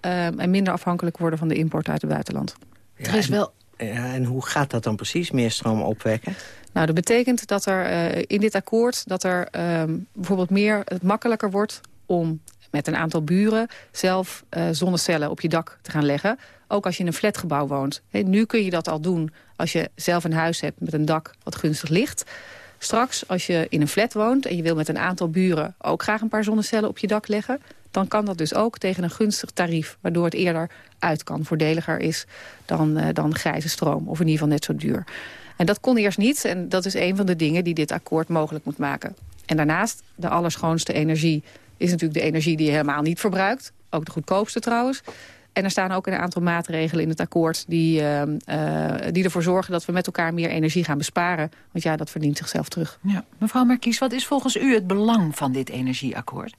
um, en minder afhankelijk worden van de import uit het buitenland. Ja, er is wel... Ja, en hoe gaat dat dan precies, meer stroom opwekken? Nou, dat betekent dat er uh, in dit akkoord dat er um, bijvoorbeeld meer het makkelijker wordt om met een aantal buren zelf uh, zonnecellen op je dak te gaan leggen. Ook als je in een flatgebouw woont. Nu kun je dat al doen als je zelf een huis hebt met een dak wat gunstig ligt. Straks, als je in een flat woont en je wil met een aantal buren... ook graag een paar zonnecellen op je dak leggen... dan kan dat dus ook tegen een gunstig tarief... waardoor het eerder uit kan, voordeliger is dan, uh, dan grijze stroom. Of in ieder geval net zo duur. En dat kon eerst niet en dat is een van de dingen die dit akkoord mogelijk moet maken. En daarnaast de allerschoonste energie is natuurlijk de energie die je helemaal niet verbruikt. Ook de goedkoopste trouwens. En er staan ook een aantal maatregelen in het akkoord... Die, uh, uh, die ervoor zorgen dat we met elkaar meer energie gaan besparen. Want ja, dat verdient zichzelf terug. Ja. Mevrouw Markies, wat is volgens u het belang van dit energieakkoord?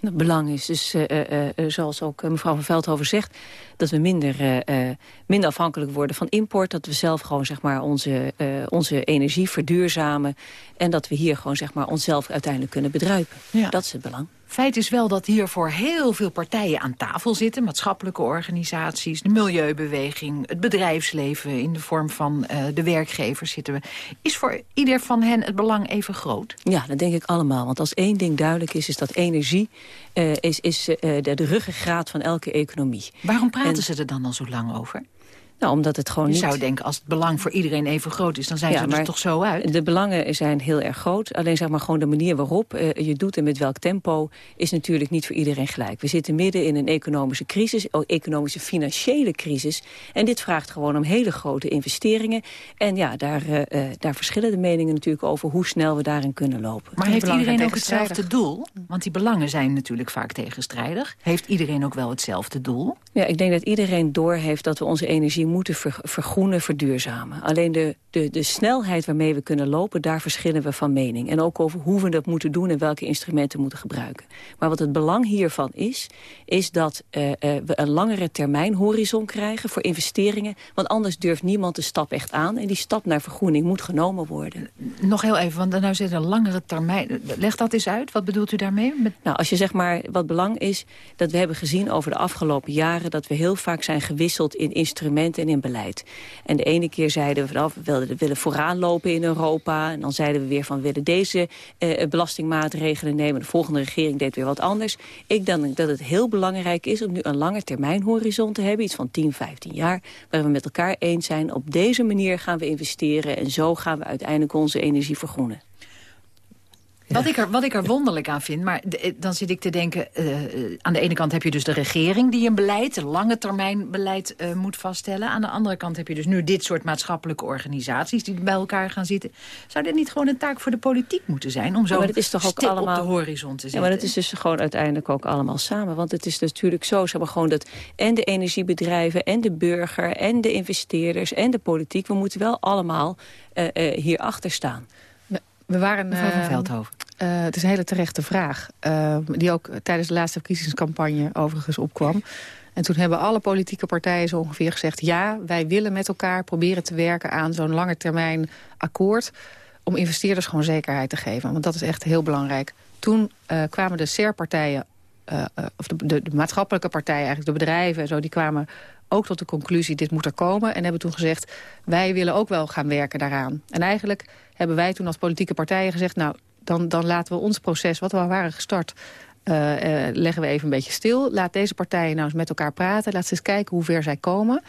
Het belang is dus, uh, uh, zoals ook mevrouw van Veldhoven zegt... dat we minder, minder afhankelijk worden van import. Dat we zelf gewoon zeg maar, onze, onze energie verduurzamen. En dat we hier gewoon zeg maar, onszelf uiteindelijk kunnen bedruipen. Ja. Dat is het belang. Feit is wel dat hier voor heel veel partijen aan tafel zitten. Maatschappelijke organisaties, de milieubeweging, het bedrijfsleven... in de vorm van uh, de werkgevers zitten we. Is voor ieder van hen het belang even groot? Ja, dat denk ik allemaal. Want als één ding duidelijk is, is dat energie... Uh, is, is uh, de, de ruggengraat van elke economie. Waarom praten en... ze er dan al zo lang over? Nou, omdat het gewoon je niet... zou denken, als het belang voor iedereen even groot is... dan zijn ja, ze er toch zo uit? De belangen zijn heel erg groot. Alleen zeg maar gewoon de manier waarop uh, je doet en met welk tempo... is natuurlijk niet voor iedereen gelijk. We zitten midden in een economische crisis, ook economische financiële crisis. En dit vraagt gewoon om hele grote investeringen. En ja, daar, uh, uh, daar verschillen de meningen natuurlijk over... hoe snel we daarin kunnen lopen. Maar heeft iedereen ook hetzelfde doel? Want die belangen zijn natuurlijk vaak tegenstrijdig. Heeft iedereen ook wel hetzelfde doel? Ja, ik denk dat iedereen doorheeft dat we onze energie moeten vergroenen, verduurzamen. Alleen de, de, de snelheid waarmee we kunnen lopen, daar verschillen we van mening. En ook over hoe we dat moeten doen en welke instrumenten moeten gebruiken. Maar wat het belang hiervan is, is dat uh, uh, we een langere termijn horizon krijgen voor investeringen. Want anders durft niemand de stap echt aan. En die stap naar vergroening moet genomen worden. Nog heel even, want nou zit een langere termijn. Leg dat eens uit, wat bedoelt u daarmee? Met... Nou, als je zeg maar, wat belang is, dat we hebben gezien over de afgelopen jaren... dat we heel vaak zijn gewisseld in instrumenten en in beleid. En de ene keer zeiden we van, oh, we willen, willen vooraan lopen in Europa. En dan zeiden we weer van, we willen deze eh, belastingmaatregelen nemen. De volgende regering deed weer wat anders. Ik denk dat het heel belangrijk is om nu een lange termijn horizon te hebben. Iets van 10, 15 jaar. Waar we met elkaar eens zijn. Op deze manier gaan we investeren. En zo gaan we uiteindelijk onze energie vergroenen. Wat, ik er, wat ik er wonderlijk aan vind, maar eh, dan zit ik te denken... Uh, aan de ene kant heb je dus de regering die een beleid, een lange termijn beleid uh, moet vaststellen. Aan de andere kant heb je dus nu dit soort maatschappelijke organisaties die bij elkaar gaan zitten. Zou dit niet gewoon een taak voor de politiek moeten zijn om zo ja, is toch ook allemaal, op de horizon te zetten? Ja, maar dat is dus gewoon uiteindelijk ook allemaal samen. Want het is natuurlijk zo, ze hebben gewoon dat en de energiebedrijven en de burger en de investeerders en de politiek, we moeten wel allemaal uh, hierachter staan. We waren, Mevrouw van Veldhoven. Uh, het is een hele terechte vraag. Uh, die ook tijdens de laatste verkiezingscampagne overigens opkwam. En toen hebben alle politieke partijen zo ongeveer gezegd... ja, wij willen met elkaar proberen te werken aan zo'n lange termijn akkoord... om investeerders gewoon zekerheid te geven. Want dat is echt heel belangrijk. Toen uh, kwamen de SER-partijen, of de, de, de, maatschappelijke partijen... eigenlijk de bedrijven en zo, die kwamen ook tot de conclusie... dit moet er komen. En hebben toen gezegd, wij willen ook wel gaan werken daaraan. En eigenlijk hebben wij toen als politieke partijen gezegd... nou, dan, dan laten we ons proces, wat we waren gestart... Uh, uh, leggen we even een beetje stil. Laat deze partijen nou eens met elkaar praten. Laat ze eens kijken hoe ver zij komen.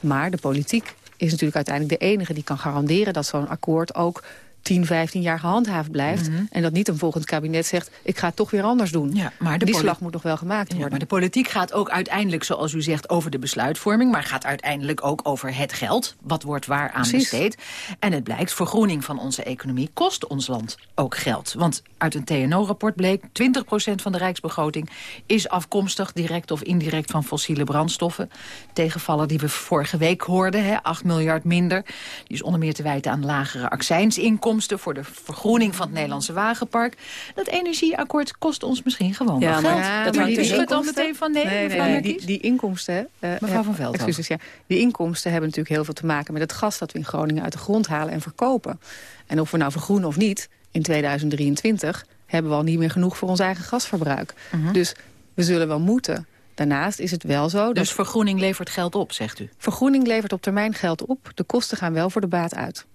Maar de politiek is natuurlijk uiteindelijk de enige die kan garanderen... dat zo'n akkoord ook 10, 15 jaar gehandhaafd blijft. Mhm. En dat niet een volgend kabinet zegt, ik ga het toch weer anders doen. Ja, maar de Die slag moet nog wel gemaakt worden. maar de politiek gaat ook uiteindelijk, zoals u zegt, over de besluitvorming. Maar gaat uiteindelijk ook over het geld. Wat wordt waar aan besteed. En het blijkt, vergroening van onze economie kost ons land ook geld. Want uit een TNO-rapport bleek, 20% van de rijksbegroting is afkomstig, direct of indirect, van fossiele brandstoffen. Tegenvallen die we vorige week hoorden, hè, 8 miljard minder. Die is onder meer te wijten aan lagere accijnsinkomsten voor de vergroening van het Nederlandse wagenpark. Dat energieakkoord kost ons misschien gewoon ja, wel geld. Ja, dat maar die schudt al meteen van nee, nee, nee, die, die, inkomsten... Uh, Mevrouw van Veldhoven. Excuses, ja. Die inkomsten hebben natuurlijk heel veel te maken met het gas dat we in Groningen uit de grond halen en verkopen. En of we nou vergroenen of niet, in 2023 hebben we al niet meer genoeg voor ons eigen gasverbruik. Uh Dus we zullen wel moeten. Daarnaast is het wel zo... Dus vergroening levert geld op, zegt u? Vergroening levert op termijn geld op. De kosten gaan wel voor de baat uit.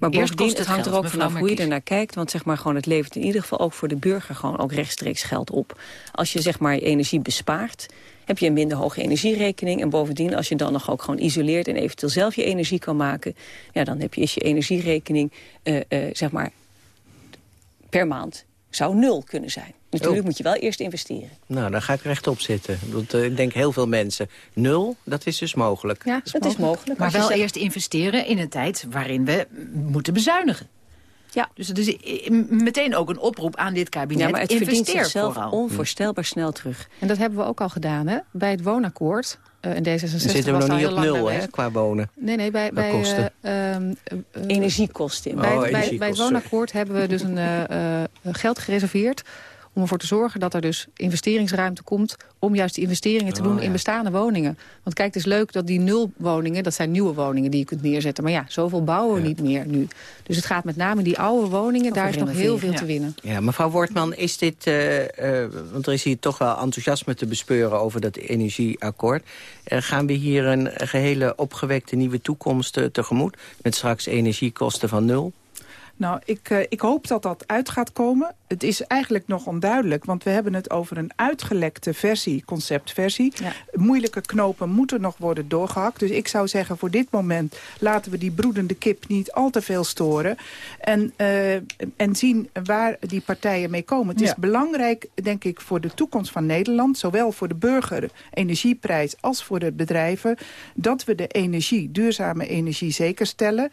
Maar Eerst kost het, hangt er ook vanaf hoe je er naar kijkt. Want zeg maar gewoon, het levert in ieder geval ook voor de burger gewoon ook rechtstreeks geld op. Als je zeg maar energie bespaart, heb je een minder hoge energierekening. En bovendien, als je dan nog ook gewoon isoleert en eventueel zelf je energie kan maken, ja, dan heb je, is je energierekening uh, uh, zeg maar per maand zou nul kunnen zijn. Natuurlijk oh. moet je wel eerst investeren. Nou, dan ga ik rechtop zitten. Want, uh, ik denk heel veel mensen. Nul, dat is dus mogelijk. Ja, dat is mogelijk. Maar wel eerst investeren in een tijd waarin we moeten bezuinigen. Ja. Dus het is meteen ook een oproep aan dit kabinet. Ja, maar het verdient zichzelf onvoorstelbaar snel terug. En dat hebben we ook al gedaan hè? bij het woonakkoord. Uh, in D66 Dan zitten we nog niet op nul hè, qua wonen. Nee, nee, bij, bij kosten. Uh, uh, energiekosten. Bij, oh, bij, bij, het woonakkoord hebben we dus een geld gereserveerd om ervoor te zorgen dat er dus investeringsruimte komt... om juist die investeringen te oh, doen in bestaande woningen. Want kijk, het is leuk dat die nulwoningen... dat zijn nieuwe woningen die je kunt neerzetten. Maar ja, zoveel bouwen we niet meer nu. Dus het gaat met name die oude woningen, daar is nog heel veel te winnen. Ja, mevrouw Wortman, is dit... Uh, uh, want er is hier toch wel enthousiasme te bespeuren over dat energieakkoord. Uh, gaan we hier een gehele opgewekte nieuwe toekomst tegemoet... met straks energiekosten van nul? Nou, ik, uh, ik hoop dat dat uit gaat komen. Het is eigenlijk nog onduidelijk, want we hebben het over een uitgelekte versie, conceptversie. Ja. Moeilijke knopen moeten nog worden doorgehakt. Dus ik zou zeggen, voor dit moment laten we die broedende kip niet al te veel storen. En, uh, en zien waar die partijen mee komen. Het is belangrijk, denk ik, voor de toekomst van Nederland, zowel voor de burger, energieprijs, als voor de bedrijven, dat we de energie, duurzame energie zeker stellen.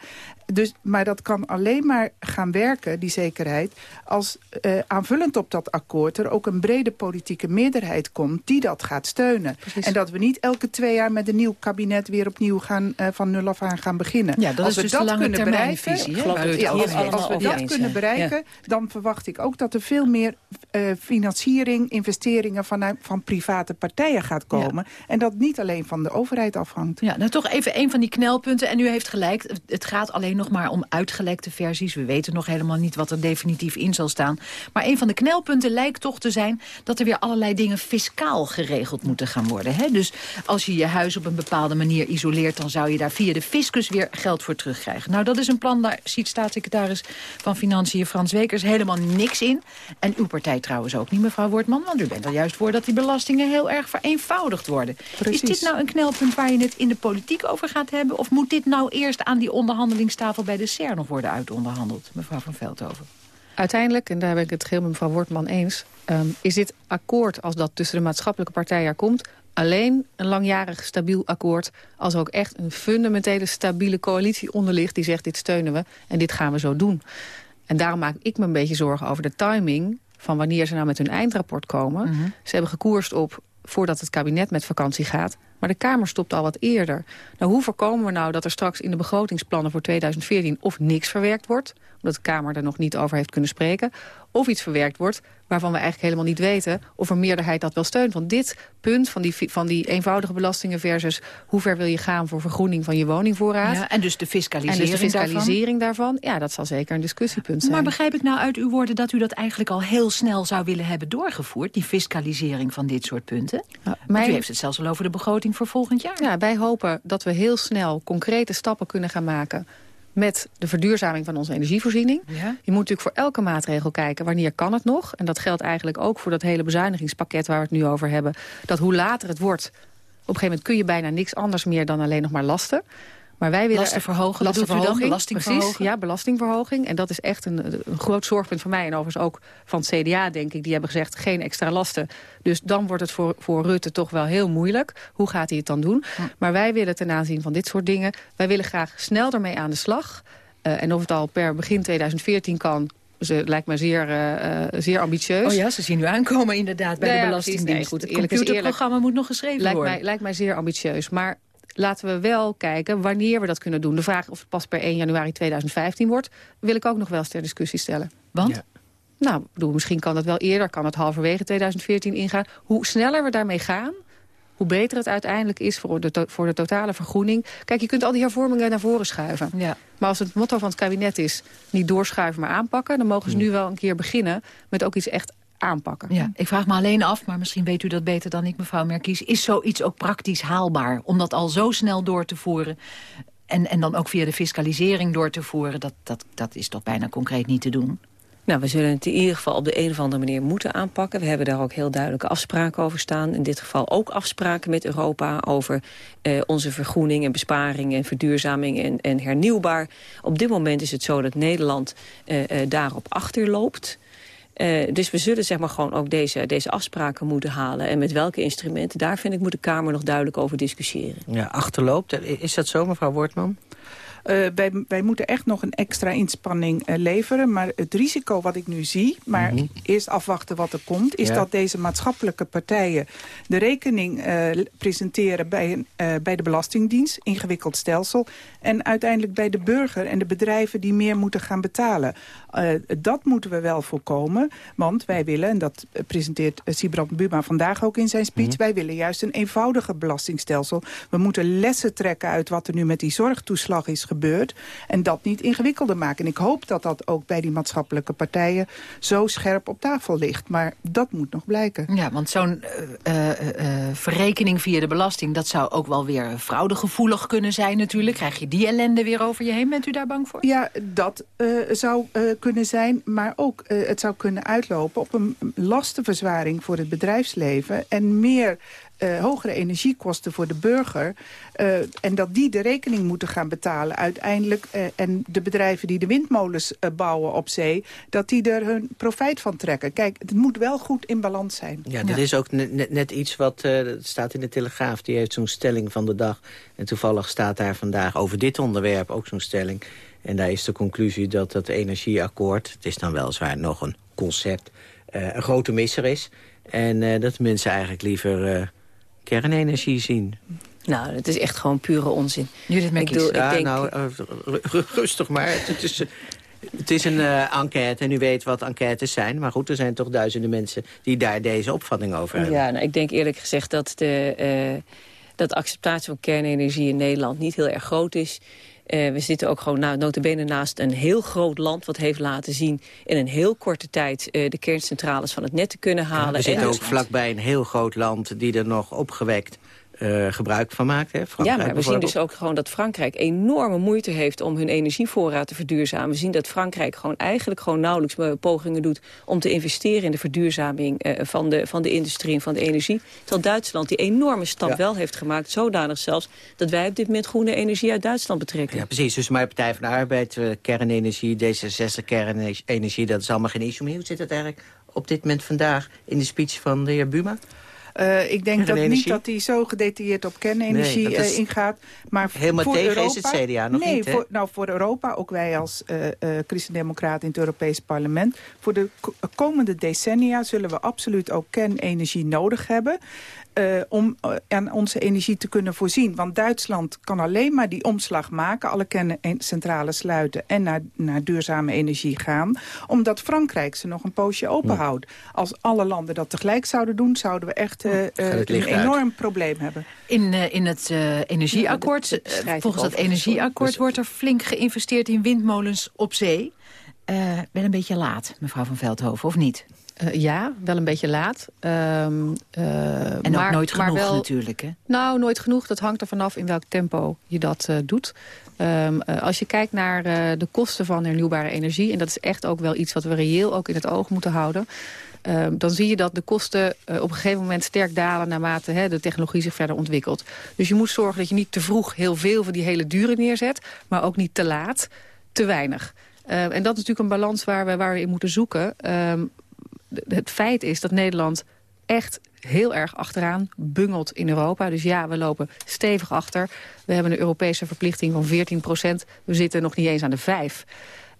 Dus, maar dat kan alleen maar gaan werken, die zekerheid... als uh, aanvullend op dat akkoord er ook een brede politieke meerderheid komt... die dat gaat steunen. En dat we niet elke twee jaar met een nieuw kabinet... weer opnieuw gaan, uh, van nul af aan gaan beginnen. Ja, dat als is we dus dat kunnen bereiken, visie, ja, als, als, we dat kunnen bereiken... dan verwacht ik ook dat er veel meer uh, financiering, investeringen... Vanuit, van private partijen gaat komen. Ja. En dat niet alleen van de overheid afhangt. Ja, nou toch even een van die knelpunten. En u heeft gelijk, het gaat alleen nog maar om uitgelekte versies. We weten nog helemaal niet wat er definitief in zal staan. Maar een van de knelpunten lijkt toch te zijn... dat er weer allerlei dingen fiscaal geregeld moeten gaan worden. Hè? Dus als je je huis op een bepaalde manier isoleert... dan zou je daar via de fiscus weer geld voor terugkrijgen. Nou, dat is een plan, daar ziet staatssecretaris van Financiën Frans Wekers helemaal niks in. En uw partij trouwens ook niet, mevrouw Wortman. Want u bent er juist voor dat die belastingen heel erg vereenvoudigd worden. Precies. Is dit nou een knelpunt waar je het in de politiek over gaat hebben? Of moet dit nou eerst aan die onderhandelingstafel bij de SER nog worden uitonderhandeld? Mevrouw van Veldhoven. Uiteindelijk, en daar ben ik het geheel met mevrouw Wortman eens... Um, is dit akkoord, als dat tussen de maatschappelijke partijen er komt... alleen een langjarig stabiel akkoord... als er ook echt een fundamentele stabiele coalitie onder ligt... die zegt dit steunen we en dit gaan we zo doen. En daarom maak ik me een beetje zorgen over de timing van wanneer ze nou met hun eindrapport komen. -hmm. Ze hebben gekoerst op voordat het kabinet met vakantie gaat. Maar de Kamer stopt al wat eerder. Nou, hoe voorkomen we nou dat er straks in de begrotingsplannen voor 2014 of niks verwerkt wordt, omdat de Kamer er nog niet over heeft kunnen spreken, of iets verwerkt wordt waarvan we eigenlijk helemaal niet weten of een meerderheid dat wel steunt. Want dit punt van die, van die eenvoudige belastingen versus hoe ver wil je gaan voor vergroening van je woningvoorraad. Ja, en dus de fiscalisering, en dus de fiscalisering daarvan. Ja, dat zal zeker een discussiepunt zijn. Maar begrijp ik nou uit uw woorden dat u dat eigenlijk al heel snel zou willen hebben doorgevoerd, die fiscalisering van dit soort punten? Ja, mijn... U heeft het zelfs al over de begroting voor volgend jaar. Ja, wij hopen dat we heel snel concrete stappen kunnen gaan maken met de verduurzaming van onze energievoorziening. Ja. Je moet natuurlijk voor elke maatregel kijken wanneer kan het nog. En dat geldt eigenlijk ook voor dat hele bezuinigingspakket waar we het nu over hebben. Dat hoe later het wordt, op een gegeven moment kun je bijna niks anders meer dan alleen nog maar lasten. Maar wij willen lasten verhogen, lastenverhoging, belastingverhoging. Precies, ja, belastingverhoging. En dat is echt een, een, groot zorgpunt voor mij. En overigens ook van het CDA, denk ik. Die hebben gezegd, geen extra lasten. Dus dan wordt het voor, voor Rutte toch wel heel moeilijk. Hoe gaat hij het dan doen? Maar wij willen ten aanzien van dit soort dingen... wij willen graag snel ermee aan de slag. Uh, en of het al per begin 2014 kan, ze lijkt me zeer, uh, zeer ambitieus. Oh ja, ze zien nu aankomen inderdaad bij ja, de Belastingdienst. Nee, goed, het computerprogramma moet nog geschreven lijkt worden. Mij, lijkt mij zeer ambitieus. Maar laten we wel kijken wanneer we dat kunnen doen. De vraag of het pas per 1 januari 2015 wordt... wil ik ook nog wel eens ter discussie stellen. Want? Ja. Nou, bedoel, misschien kan dat wel eerder, kan het halverwege 2014 ingaan. Hoe sneller we daarmee gaan, hoe beter het uiteindelijk is voor de, voor de totale vergroening. Kijk, je kunt al die hervormingen naar voren schuiven. Ja. Maar als het motto van het kabinet is, niet doorschuiven, maar aanpakken... dan mogen ze nu wel een keer beginnen met ook iets echt aanpakken. Ja, ik vraag me alleen af, maar misschien weet u dat beter dan ik, mevrouw Merkies... is zoiets ook praktisch haalbaar om dat al zo snel door te voeren... en, en dan ook via de fiscalisering door te voeren... Dat, dat, dat is toch bijna concreet niet te doen? Nou, we zullen het in ieder geval op de een of andere manier moeten aanpakken. We hebben daar ook heel duidelijke afspraken over staan. In dit geval ook afspraken met Europa over eh, onze vergroening en besparing en verduurzaming en, en hernieuwbaar. Op dit moment is het zo dat Nederland eh, eh, daarop achterloopt. Uh, dus we zullen zeg maar gewoon ook deze, deze afspraken moeten halen. En met welke instrumenten, daar vind ik moet de Kamer nog duidelijk over discussiëren. Ja, achterloopt. Is dat zo, mevrouw Wortman? Uh, wij, wij moeten echt nog een extra inspanning uh, leveren. Maar het risico wat ik nu zie, maar mm -hmm. eerst afwachten wat er komt... is ja. dat deze maatschappelijke partijen de rekening uh, presenteren bij, een, bij de Belastingdienst. Ingewikkeld stelsel. En uiteindelijk bij de burger en de bedrijven die meer moeten gaan betalen. dat moeten we wel voorkomen. Want wij willen, en dat presenteert Sibrand Buma vandaag ook in zijn speech... Mm -hmm. wij willen juist een eenvoudiger belastingstelsel. We moeten lessen trekken uit wat er nu met die zorgtoeslag is gebeurd. En dat niet ingewikkelder maken. En ik hoop dat dat ook bij die maatschappelijke partijen zo scherp op tafel ligt. Maar dat moet nog blijken. Ja, want zo'n uh, uh, uh, verrekening via de belasting... dat zou ook wel weer fraudegevoelig kunnen zijn natuurlijk. Krijg je die ellende weer over je heen? Bent u daar bang voor? Ja, dat zou kunnen zijn. Maar ook het zou kunnen uitlopen op een lastenverzwaring voor het bedrijfsleven. En meer uh, hogere energiekosten voor de burger. Uh, en dat die de rekening moeten gaan betalen uiteindelijk. Uh, en de bedrijven die de windmolens bouwen op zee... dat die er hun profijt van trekken. Kijk, het moet wel goed in balans zijn. Ja, dat ja. is ook net, net iets wat staat in de Telegraaf. Die heeft zo'n stelling van de dag. En toevallig staat daar vandaag over dit onderwerp ook zo'n stelling. En daar is de conclusie dat dat energieakkoord... het is dan weliswaar nog een concept, uh, een grote misser is. En uh, dat mensen eigenlijk liever uh, kernenergie zien. Nou, het is echt gewoon pure onzin. Judith ik, bedoel, ja, denk... nou, rustig maar. het is... Het is een uh, enquête en u weet wat enquêtes zijn. Maar goed, er zijn toch duizenden mensen die daar deze opvatting over hebben. Ja, nou, ik denk eerlijk gezegd dat de, uh, dat de acceptatie van kernenergie in Nederland niet heel erg groot is. Uh, we zitten ook gewoon nou, notabene naast een heel groot land... wat heeft laten zien in een heel korte tijd... Uh, de kerncentrales van het net te kunnen halen. Ja, we zitten ook vlakbij een heel groot land die er nog opgewekt uh, gebruik van maakt. Hè? ja, maar we zien dus ook gewoon dat Frankrijk enorme moeite heeft om hun energievoorraad te verduurzamen. We zien dat Frankrijk gewoon eigenlijk gewoon nauwelijks pogingen doet om te investeren in de verduurzaming uh, van, de, van de industrie en van de energie. Terwijl Duitsland die enorme stap ja. wel heeft gemaakt, zodanig zelfs dat wij op dit moment groene energie uit Duitsland betrekken. Ja, precies. Dus mijn Partij van de Arbeid, uh, kernenergie, D66 kernenergie, dat is allemaal geen issue meer. Hoe zit het eigenlijk op dit moment vandaag in de speech van de heer Buma? Uh, ik denk dat niet dat hij zo gedetailleerd op kernenergie nee, uh, ingaat. Maar helemaal voor tegen Europa, is het CDA nog nee, niet? Voor, nou, voor Europa, ook wij als uh, christendemocraten in het Europees parlement... voor de komende decennia zullen we absoluut ook kernenergie nodig hebben... Uh, om uh, aan onze energie te kunnen voorzien. Want Duitsland kan alleen maar die omslag maken... alle kerncentrales sluiten en naar, naar duurzame energie gaan... omdat Frankrijk ze nog een poosje openhoudt. Ja. Als alle landen dat tegelijk zouden doen... zouden we echt uh, een enorm uit. probleem hebben. In, in het energieakkoord, ja, dat, dat volgens dat energieakkoord... wordt er flink geïnvesteerd in windmolens op zee. wel een beetje laat, mevrouw van Veldhoven, of niet? Uh, ja, wel een beetje laat. Um, uh, en maar, ook nooit genoeg wel, natuurlijk, hè? Nou, nooit genoeg. Dat hangt er vanaf in welk tempo je dat uh, doet. Um, als je kijkt naar de kosten van hernieuwbare energie... en dat is echt ook wel iets wat we reëel ook in het oog moeten houden... Um, dan zie je dat de kosten op een gegeven moment sterk dalen... naarmate hè, de technologie zich verder ontwikkelt. Dus je moet zorgen dat je niet te vroeg heel veel van die hele dure neerzet... maar ook niet te laat, te weinig. en dat is natuurlijk een balans waar we, waar we in moeten zoeken het feit is dat Nederland echt heel erg achteraan bungelt in Europa. Dus ja, we lopen stevig achter. We hebben een Europese verplichting van 14 procent. We zitten nog niet eens aan de 5.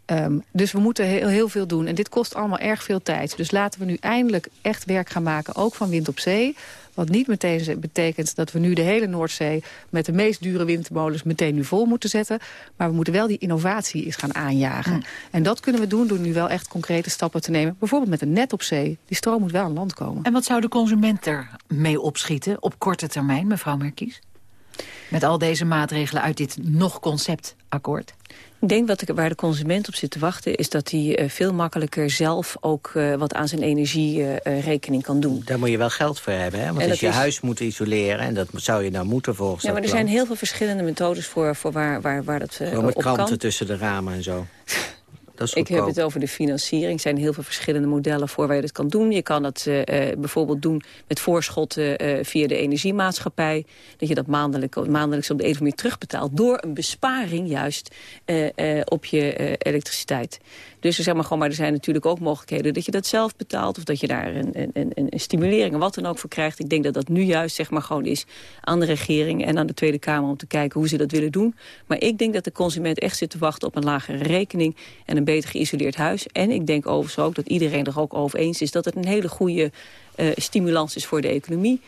Um, dus we moeten heel, heel veel doen. En dit kost allemaal erg veel tijd. Dus laten we nu eindelijk echt werk gaan maken, ook van wind op zee. Wat niet meteen betekent dat we nu de hele Noordzee... met de meest dure windmolens meteen nu vol moeten zetten. Maar we moeten wel die innovatie eens gaan aanjagen. Mm. En dat kunnen we doen door nu wel echt concrete stappen te nemen. Bijvoorbeeld met een net op zee. Die stroom moet wel aan land komen. En wat zou de consument er mee opschieten op korte termijn, mevrouw Merkies? Met al deze maatregelen uit dit nog conceptakkoord? Ik denk dat waar de consument op zit te wachten... is dat hij uh, veel makkelijker zelf ook uh, wat aan zijn energierekening uh, kan doen. Daar moet je wel geld voor hebben. Hè? Want als je is... huis moet isoleren... en dat zou je nou moeten volgens Ja, maar er plan. zijn heel veel verschillende methodes voor, voor waar, waar, waar dat Gewoon met op kranten kan. tussen de ramen en zo. Ik heb het over de financiering. Er zijn heel veel verschillende modellen voor waar je dat kan doen. Je kan dat uh, bijvoorbeeld doen met voorschotten uh, via de energiemaatschappij. Dat je dat maandelijk, maandelijks op de een of andere manier terugbetaalt... door een besparing juist op je elektriciteit. Dus zeg maar, gewoon, maar er zijn natuurlijk ook mogelijkheden dat je dat zelf betaalt... of dat je daar een, een, een, een stimulering en wat dan ook voor krijgt. Ik denk dat dat nu juist zeg maar, gewoon is aan de regering en aan de Tweede Kamer... om te kijken hoe ze dat willen doen. Maar ik denk dat de consument echt zit te wachten op een lagere rekening... en een beter geïsoleerd huis. En ik denk overigens ook dat iedereen er ook over eens is... dat het een hele goede uh, stimulans is voor de economie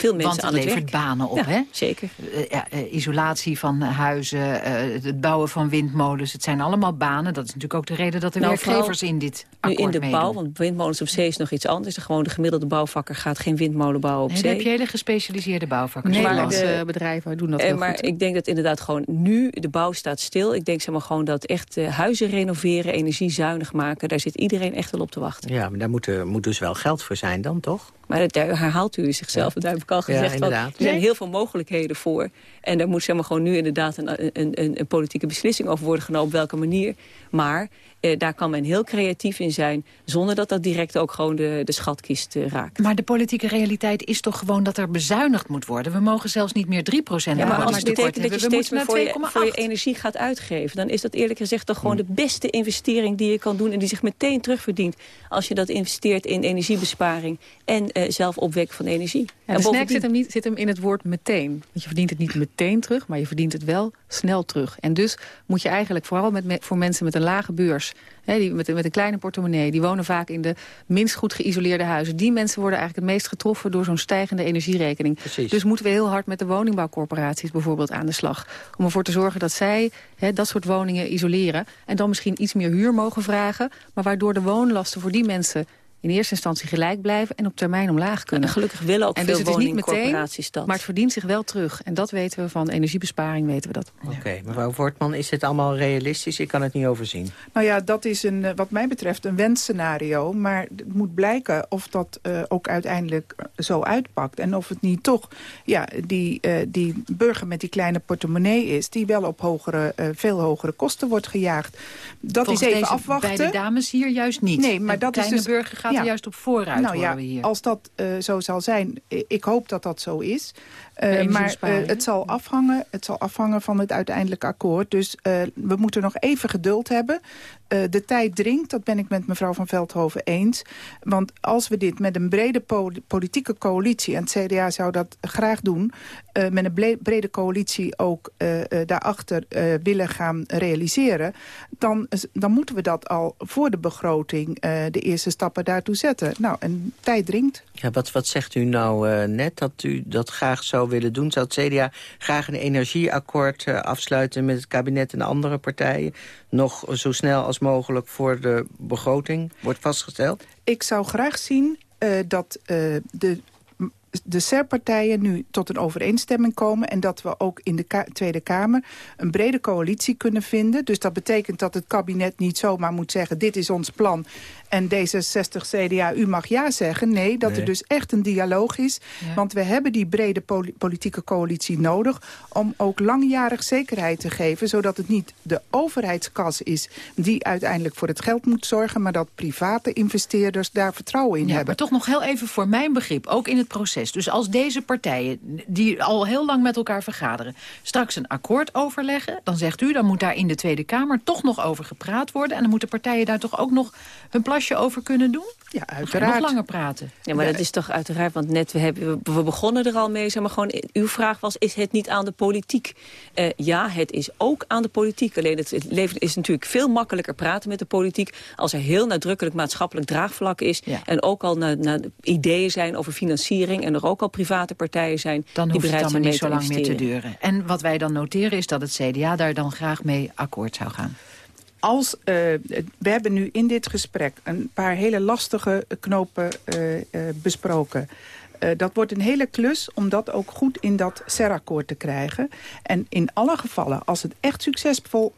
veel mensen Want het aan het levert werk. banen op, ja, hè? Zeker. Uh, ja, uh, isolatie van huizen, uh, het bouwen van windmolens. Het zijn allemaal banen. Dat is natuurlijk ook de reden dat de nou, werkgevers in dit akkoord Nu in de meedoen. bouw, want windmolens op zee is nog iets anders. De, gewoon de gemiddelde bouwvakker gaat geen windmolen bouwen op nee, zee. heb je hele gespecialiseerde bouwvakkers. Nederlandse de, bedrijven doen dat heel maar goed. ik denk dat inderdaad gewoon nu de bouw staat stil. Ik denk zeg maar gewoon dat echt huizen renoveren, energiezuinig maken... daar zit iedereen echt wel op te wachten. Ja, maar daar moet, er, moet dus wel geld voor zijn dan, toch? Maar dat, daar herhaalt u zichzelf. Ja. Daar heb ik al gezegd. Ja. Er zijn heel veel mogelijkheden voor. En daar moet zeg maar, gewoon nu inderdaad een, een, een, een politieke beslissing over worden genomen. Op welke manier. Maar Eh, daar kan men heel creatief in zijn... zonder dat dat direct ook gewoon de, de schatkist uh, raakt. Maar de politieke realiteit is toch gewoon dat er bezuinigd moet worden? We mogen zelfs niet meer 3 procent ja, maar als het betekent dat je steeds meer voor je, voor je energie gaat uitgeven... dan is dat eerlijk gezegd toch gewoon de beste investering die je kan doen... en die zich meteen terugverdient als je dat investeert in energiebesparing... en uh, zelf opwekken van energie. Ja, de snack zit hem, niet, zit hem in het woord meteen. Want je verdient het niet meteen terug, maar je verdient het wel snel terug. En dus moet je eigenlijk vooral met, voor mensen met een lage beurs... Hè, die, met, met een kleine portemonnee, die wonen vaak in de minst goed geïsoleerde huizen. Die mensen worden eigenlijk het meest getroffen door zo'n stijgende energierekening. Precies. Dus moeten we heel hard met de woningbouwcorporaties bijvoorbeeld aan de slag. Om ervoor te zorgen dat zij hè, dat soort woningen isoleren. En dan misschien iets meer huur mogen vragen. Maar waardoor de woonlasten voor die mensen in eerste instantie gelijk blijven en op termijn omlaag kunnen. En gelukkig willen ook en veel dus het is niet meteen, dat. maar het verdient zich wel terug. En dat weten we van energiebesparing, weten we dat. Oké, mevrouw Voortman, is dit allemaal realistisch? Ik kan het niet overzien. Nou ja, dat is een, eh, wat mij betreft een wensscenario. Maar het moet blijken of dat uh, ook uiteindelijk zo uitpakt. En of het niet toch ja, die, uh, die burger met die kleine portemonnee is... die wel op hogere, uh, veel hogere kosten wordt gejaagd. Dat Volgens is even deze afwachten. beide dames hier juist niet. Nee, maar de dat is kleine dus... burger gaat er juist op vooruit, nou, ja, we hier. Als dat uh, zo zal zijn, ik hoop dat dat zo is. Uh, maar uh, het, zal afhangen, het zal afhangen van het uiteindelijke akkoord. Dus we moeten nog even geduld hebben. de tijd dringt, dat ben ik met mevrouw van Veldhoven eens. Want als we dit met een brede po politieke coalitie... en het CDA zou dat graag doen... met een brede coalitie ook daarachter willen gaan realiseren... Dan, dan moeten we dat al voor de begroting de eerste stappen daartoe zetten. Nou, en tijd dringt. Ja, wat, wat zegt u nou uh, net dat u dat graag zou willen doen? Zou het CDA graag een energieakkoord uh, afsluiten met het kabinet en andere partijen? Nog zo snel als mogelijk voor de begroting wordt vastgesteld? Ik zou graag zien uh, dat de de SER-partijen nu tot een overeenstemming komen... en dat we ook in de Tweede Kamer een brede coalitie kunnen vinden. Dus dat betekent dat het kabinet niet zomaar moet zeggen... dit is ons plan en D66, CDA, u mag ja zeggen. Nee, dat Nee. er dus echt een dialoog is. Ja. Want we hebben die brede poli- politieke coalitie nodig... om ook langjarig zekerheid te geven... zodat het niet de overheidskas is die uiteindelijk voor het geld moet zorgen... maar dat private investeerders daar vertrouwen in Ja, hebben. maar toch nog heel even voor mijn begrip, ook in het proces. Dus als deze partijen, die al heel lang met elkaar vergaderen... straks een akkoord overleggen, dan zegt u... dan moet daar in de Tweede Kamer toch nog over gepraat worden... en dan moeten partijen daar toch ook nog hun plasje over kunnen doen? Ja, Nog langer praten. Ja, maar dat is toch uiteraard, want net we, hebben, we begonnen er al mee, zeg maar gewoon, uw vraag was, is het niet aan de politiek? Uh, ja, het is ook aan de politiek. Alleen het, het leven is natuurlijk veel makkelijker praten met de politiek als er heel nadrukkelijk maatschappelijk draagvlak is Ja. en ook al na, na ideeën zijn over financiering en er ook al private partijen zijn Dan die hoeft het bereid allemaal zijn niet zo te lang meer te duren. En wat wij dan noteren is dat het CDA daar dan graag mee akkoord zou gaan. Als, eh, we hebben nu in dit gesprek een paar hele lastige knopen eh, eh, besproken. Dat wordt een hele klus om dat ook goed in dat CER-akkoord te krijgen. En in alle gevallen, als het echt succesvol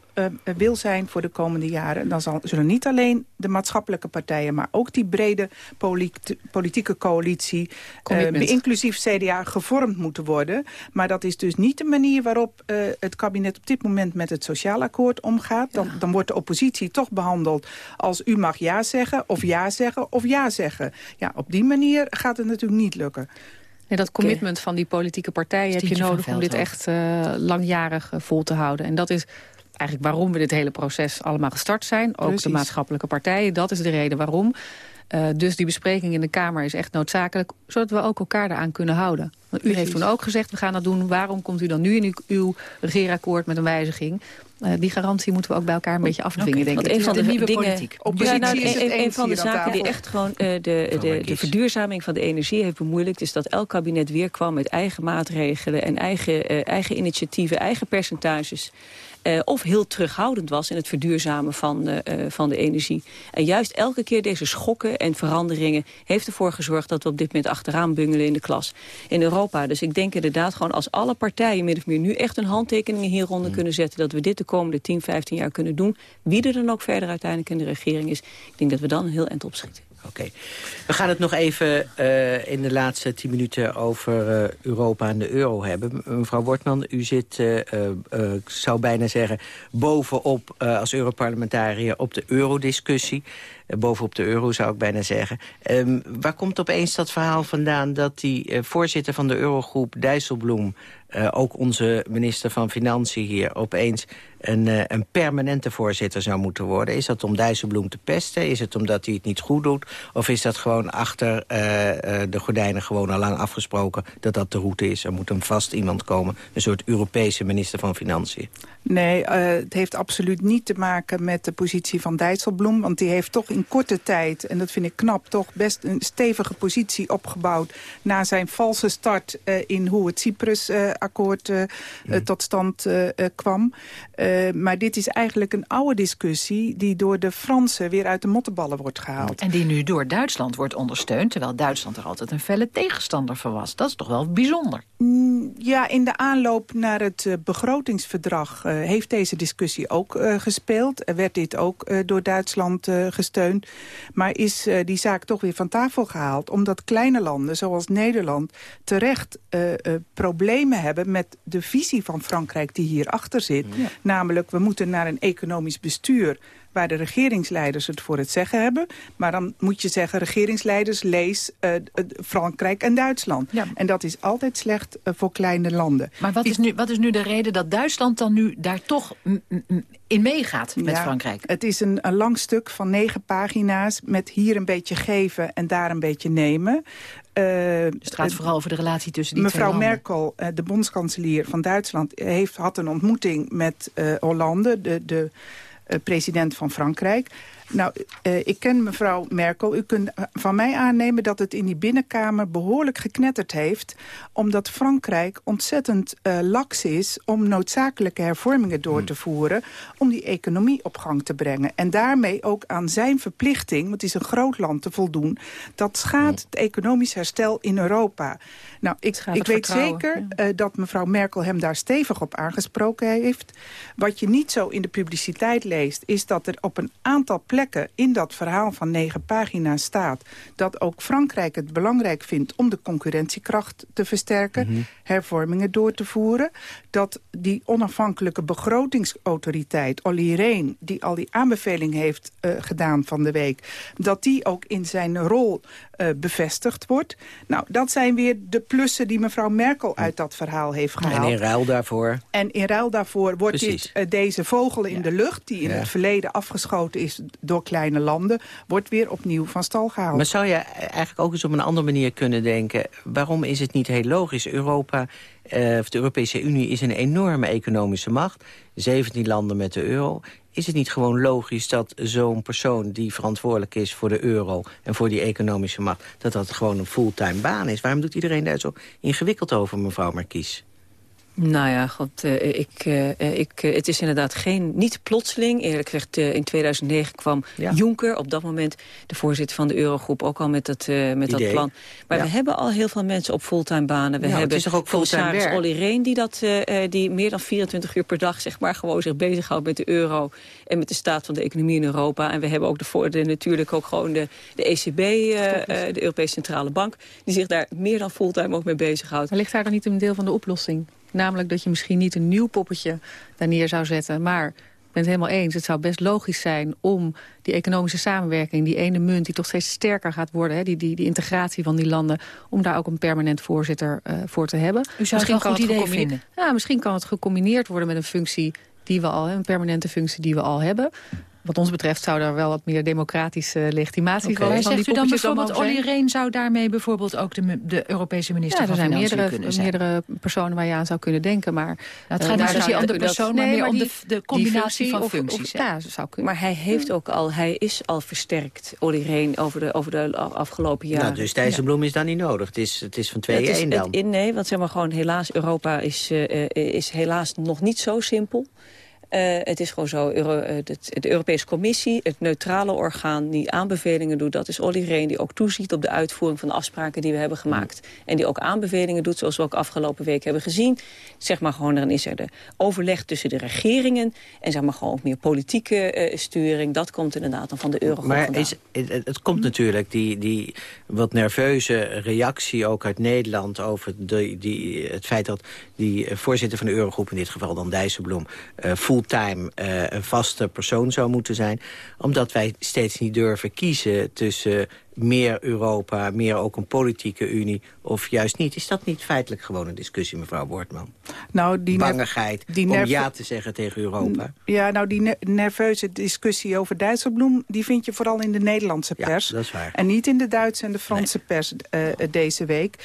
wil zijn voor de komende jaren... dan zal, zullen niet alleen de maatschappelijke partijen... maar ook die brede polit- politieke coalitie, eh, inclusief CDA, gevormd moeten worden. Maar dat is dus niet de manier waarop eh, het kabinet op dit moment... met het sociaal akkoord omgaat. Dan, dan wordt de oppositie toch behandeld als u mag ja zeggen... of ja zeggen of ja zeggen. Ja, op die manier gaat het natuurlijk niet lukken. Nee, dat commitment van die politieke partijen heb je nodig om dit echt eh, langjarig eh, vol te houden. En dat is eigenlijk waarom we dit hele proces allemaal gestart zijn. Ook Precies. de maatschappelijke partijen, dat is de reden waarom. Eh, dus die bespreking in de Kamer is echt noodzakelijk... zodat we ook elkaar daaraan kunnen houden. Want u heeft toen ook gezegd, we gaan dat doen. Waarom komt u dan nu in uw, uw regeerakkoord met een wijziging? Eh, die garantie moeten we ook bij elkaar een beetje afdwingen, denk Want ik. een van de, nieuwe dingen, politiek. Oppositie Ja, nou, is het een, van de zaken die echt gewoon eh, de, de, de verduurzaming van de energie heeft bemoeilijkt... is dat elk kabinet weer kwam met eigen maatregelen en eigen, eh, eigen initiatieven, eigen percentages. Eh, of heel terughoudend was in het verduurzamen van, eh, eh, van de energie. En juist elke keer deze schokken en veranderingen... heeft ervoor gezorgd dat we op dit moment achteraan bungelen in de klas in Europa. Dus ik denk inderdaad gewoon als alle partijen min of meer nu echt hun handtekeningen hieronder Mm. kunnen zetten... dat we dit de komende 10, 15 jaar kunnen doen. Wie er dan ook verder uiteindelijk in de regering is. Ik denk dat we dan een heel eind opschieten. Oké. We gaan het nog even uh, in de laatste tien minuten over uh, Europa en de euro hebben. Mevrouw Wortman, u zit, uh, ik zou bijna zeggen, bovenop als Europarlementariër op de eurodiscussie. bovenop de euro zou ik bijna zeggen. Um, waar komt opeens dat verhaal vandaan dat die voorzitter van de eurogroep Dijsselbloem... ook onze minister van Financiën hier opeens een, uh, een permanente voorzitter zou moeten worden. Is dat om Dijsselbloem te pesten? Is het omdat hij het niet goed doet? Of is dat gewoon achter uh, de gordijnen gewoon al lang afgesproken... dat dat de route is? Er moet een vast iemand komen. Een soort Europese minister van Financiën. Nee, het heeft absoluut niet te maken met de positie van Dijsselbloem. Want die heeft toch in korte tijd, en dat vind ik knap... toch best een stevige positie opgebouwd... na zijn valse start in hoe het Cyprus-akkoord mm. tot stand kwam... Uh, maar dit is eigenlijk een oude discussie... die door de Fransen weer uit de mottenballen wordt gehaald. En die nu door Duitsland wordt ondersteund... terwijl Duitsland er altijd een felle tegenstander van was. Dat is toch wel bijzonder? Mm, ja, in de aanloop naar het begrotingsverdrag... Uh, heeft deze discussie ook gespeeld. Er werd dit ook door Duitsland gesteund. Maar is die zaak toch weer van tafel gehaald... omdat kleine landen, zoals Nederland... terecht problemen hebben met de visie van Frankrijk die hierachter zit... Ja Namelijk, we moeten naar een economisch bestuur waar de regeringsleiders het voor het zeggen hebben. Maar dan moet je zeggen, regeringsleiders lees uh, Frankrijk en Duitsland. Ja. En dat is altijd slecht uh, voor kleine landen. Maar wat is, nu, wat is nu de reden dat Duitsland dan nu daar toch in meegaat met ja, Frankrijk? Het is een, een lang stuk van negen pagina's met hier een beetje geven en daar een beetje nemen. Uh, dus het gaat vooral over de relatie tussen die mevrouw twee Merkel, de bondskanselier van Duitsland... heeft, had een ontmoeting met Hollande, de, de president van Frankrijk. Nou, uh, ik ken mevrouw Merkel. U kunt van mij aannemen dat het in die binnenkamer behoorlijk geknetterd heeft. Omdat Frankrijk ontzettend uh, laks is om noodzakelijke hervormingen door te voeren. Om die economie op gang te brengen. En daarmee ook aan zijn verplichting, want het is een groot land, te voldoen. Dat schaadt het economisch herstel in Europa. Nou, ik, ik weet zeker ja. uh, dat mevrouw Merkel hem daar stevig op aangesproken heeft. Wat je niet zo in de publiciteit leest, is dat er op een aantal plekken in dat verhaal van negen pagina's staat... dat ook Frankrijk het belangrijk vindt om de concurrentiekracht te versterken... Mm -hmm. hervormingen door te voeren. Dat die onafhankelijke begrotingsautoriteit, Olly Reen... die al die aanbeveling heeft uh, gedaan van de week... dat die ook in zijn rol uh, bevestigd wordt. Nou, dat zijn weer de plussen die mevrouw Merkel uit dat verhaal heeft gehaald. En in ruil daarvoor? En in ruil daarvoor wordt dit, uh, deze vogel in ja. de lucht... die in ja. het verleden afgeschoten is door kleine landen... wordt weer opnieuw van stal gehaald. Maar zou je eigenlijk ook eens op een andere manier kunnen denken... waarom is het niet heel logisch? Europa, uh, of de Europese Unie is een enorme economische macht. 17 landen met de euro. Is het niet gewoon logisch dat zo'n persoon die verantwoordelijk is voor de euro... en voor die economische macht, dat dat gewoon een fulltime baan is? Waarom doet iedereen daar zo ingewikkeld over, mevrouw Markies? Nou ja, god, uh, ik, uh, ik, uh, het is inderdaad geen, niet plotseling. Eerlijk gezegd, in 2009 kwam ja. Juncker, op dat moment de voorzitter van de Eurogroep, ook al met dat, met dat plan. Maar ja. we hebben al heel veel mensen op fulltime banen. We ja, hebben het is toch ook commissaris Olly Reen, die, dat, die meer dan 24 uur per dag zeg maar, gewoon zich bezighoudt met de euro en met de staat van de economie in Europa. En we hebben ook de, voor, de, natuurlijk ook gewoon de, de ECB, de Europese Centrale Bank, die zich daar meer dan fulltime ook mee bezighoudt. Maar ligt daar dan niet een deel van de oplossing? Namelijk dat je misschien niet een nieuw poppetje daar neer zou zetten. Maar ik ben het helemaal eens. Het zou best logisch zijn om die economische samenwerking... die ene munt die toch steeds sterker gaat worden... Hè, die, die, die integratie van die landen... om daar ook een permanent voorzitter uh, voor te hebben. U zou misschien het een goed idee vinden? Ja, misschien kan het gecombineerd worden met een functie die we al hebben. Een permanente functie die we al hebben wat ons betreft zou er wel wat meer democratische legitimatie okay. komen. Zegt u dan bijvoorbeeld, Olly Reen zou daarmee bijvoorbeeld ook de, de Europese minister ja, van Financiën meerdere, kunnen zijn? meerdere personen waar je aan zou kunnen denken. Maar, nou, het gaat uh, niet om de persoon, maar meer om de, de combinatie van of, functies. Of, ja, zou kunnen. Maar hij heeft ook al, hij is al versterkt, Olly Reen, over de, over de afgelopen jaren. Nou, dus Dijsselbloem ja. is dan niet nodig. Het is, het is van 2-1 dan. Het, nee, want zeg maar gewoon helaas, Europa is, uh, is helaas nog niet zo simpel. Uh, het is gewoon zo, Euro, uh, de, de, Europese Commissie, het neutrale orgaan die aanbevelingen doet... dat is Olly Rehn die ook toeziet op de uitvoering van de afspraken die we hebben gemaakt. En die ook aanbevelingen doet, zoals we ook afgelopen week hebben gezien. Zeg maar gewoon, dan is er de overleg tussen de regeringen... en zeg maar gewoon ook meer politieke uh, sturing. Dat komt inderdaad dan van de Eurogroep Maar is, het, het, komt natuurlijk, die, die wat nerveuze reactie ook uit Nederland... over de, die, het feit dat die voorzitter van de Eurogroep, in dit geval dan Dijsselbloem... voelt fulltime uh, een vaste persoon zou moeten zijn. Omdat wij steeds niet durven kiezen tussen meer Europa, meer ook een politieke unie... of juist niet. Is dat niet feitelijk gewoon een discussie, mevrouw Wortman? Nou, die Bangigheid die om ja te zeggen tegen Europa. Ja, nou, die nerveuze discussie over Dijsselbloem... die vind je vooral in de Nederlandse pers. Ja, dat is waar. En niet in de Duitse en de Franse nee. pers uh, deze week.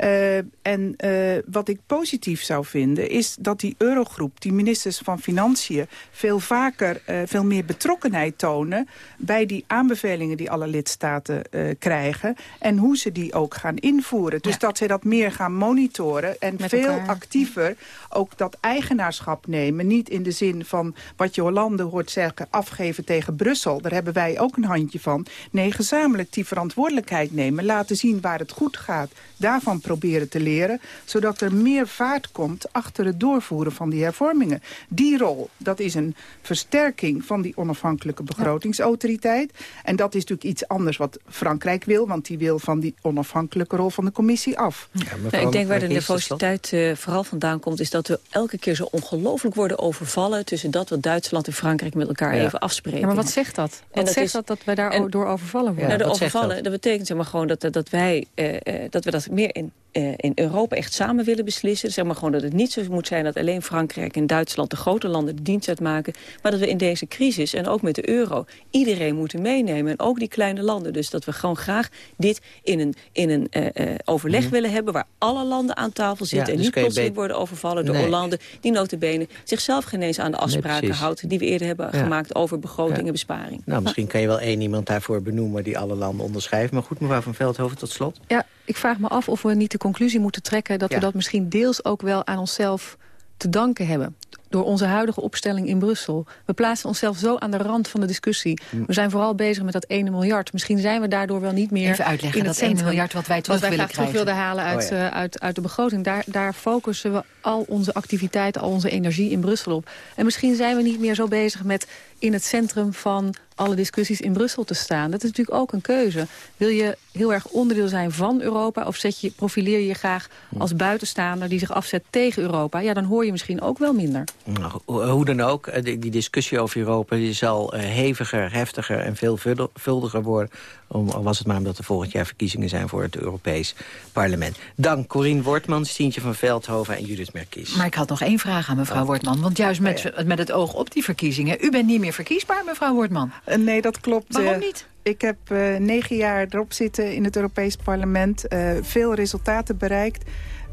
Uh, en uh, wat ik positief zou vinden... is dat die eurogroep, die ministers van Financiën... veel vaker, veel meer betrokkenheid tonen... bij die aanbevelingen die alle lidstaten krijgen. En hoe ze die ook gaan invoeren. Dus ja. dat ze dat meer gaan monitoren. En Met veel elkaar. actiever ook dat eigenaarschap nemen. Niet in de zin van wat je Hollande hoort zeggen... afgeven tegen Brussel. Daar hebben wij ook een handje van. Nee, gezamenlijk die verantwoordelijkheid nemen. Laten zien waar het goed gaat. Daarvan proberen te leren. Zodat er meer vaart komt achter het doorvoeren van die hervormingen. Die rol, dat is een versterking van die onafhankelijke begrotingsautoriteit. En dat is natuurlijk iets anders wat Frankrijk wil. Want die wil van die onafhankelijke rol van de commissie af. Ja, nou, ik denk waar de nervositeit uh, vooral vandaan komt... is dat we elke keer zo ongelooflijk worden overvallen... tussen dat wat Duitsland en Frankrijk met elkaar ja. even afspreken. Ja, maar wat zegt dat? Wat en dat zegt is, dat dat wij daar door overvallen worden? nou, de overvallen, dat? dat? betekent zeg maar, gewoon dat, dat, wij, uh, uh, dat we dat meer in uh, in Europa echt samen willen beslissen. Zeg maar gewoon dat het niet zo moet zijn dat alleen Frankrijk en Duitsland... de grote landen de dienst uitmaken. Maar dat we in deze crisis en ook met de euro... iedereen moeten meenemen. En ook die kleine landen. Dus dat we gewoon graag dit in een, in een uh, uh, overleg mm. willen hebben... waar alle landen aan tafel zitten. Ja, dus en niet plotseling worden overvallen door nee. Hollande... die notabene zichzelf geen eens aan de afspraken nee, houdt... die we eerder hebben ja. gemaakt over begroting ja. en besparing. Nou, misschien kan je wel één iemand daarvoor benoemen... die alle landen onderschrijft. Maar goed, mevrouw van Veldhoven, tot slot. Ja, ik vraag me af of we niet de conclusie moeten trekken... dat ja. we dat misschien deels ook wel aan onszelf te danken hebben. Door onze huidige opstelling in Brussel. We plaatsen onszelf zo aan de rand van de discussie. Mm. We zijn vooral bezig met dat 1 miljard. Misschien zijn we daardoor wel niet meer Even uitleggen, in het dat 1 miljard wat wij terug wat wij willen graag terug wilden halen uit, Oh ja. uh, uit, uit de begroting. Daar, daar focussen we al onze activiteiten, al onze energie in Brussel op. En misschien zijn we niet meer zo bezig met in het centrum van alle discussies in Brussel te staan. Dat is natuurlijk ook een keuze. Wil je heel erg onderdeel zijn van Europa... of zet je, profileer je je graag als buitenstaander die zich afzet tegen Europa... ja, dan hoor je misschien ook wel minder. Nou, hoe dan ook, die, die discussie over Europa... die zal uh, heviger, heftiger en veelvuldiger worden... Om, al was het maar omdat er volgend jaar verkiezingen zijn... voor het Europees Parlement. Dank Corine Wortman, Stientje van Veldhoven en Judith Merkies. Maar ik had nog één vraag aan mevrouw oh. Wortman. Want juist met, oh, ja. met het oog op die verkiezingen... u bent niet meer verkiesbaar, mevrouw Wortman. Uh, nee, dat klopt. Waarom niet? Ik heb uh, negen jaar erop zitten in het Europees Parlement. Uh, veel resultaten bereikt.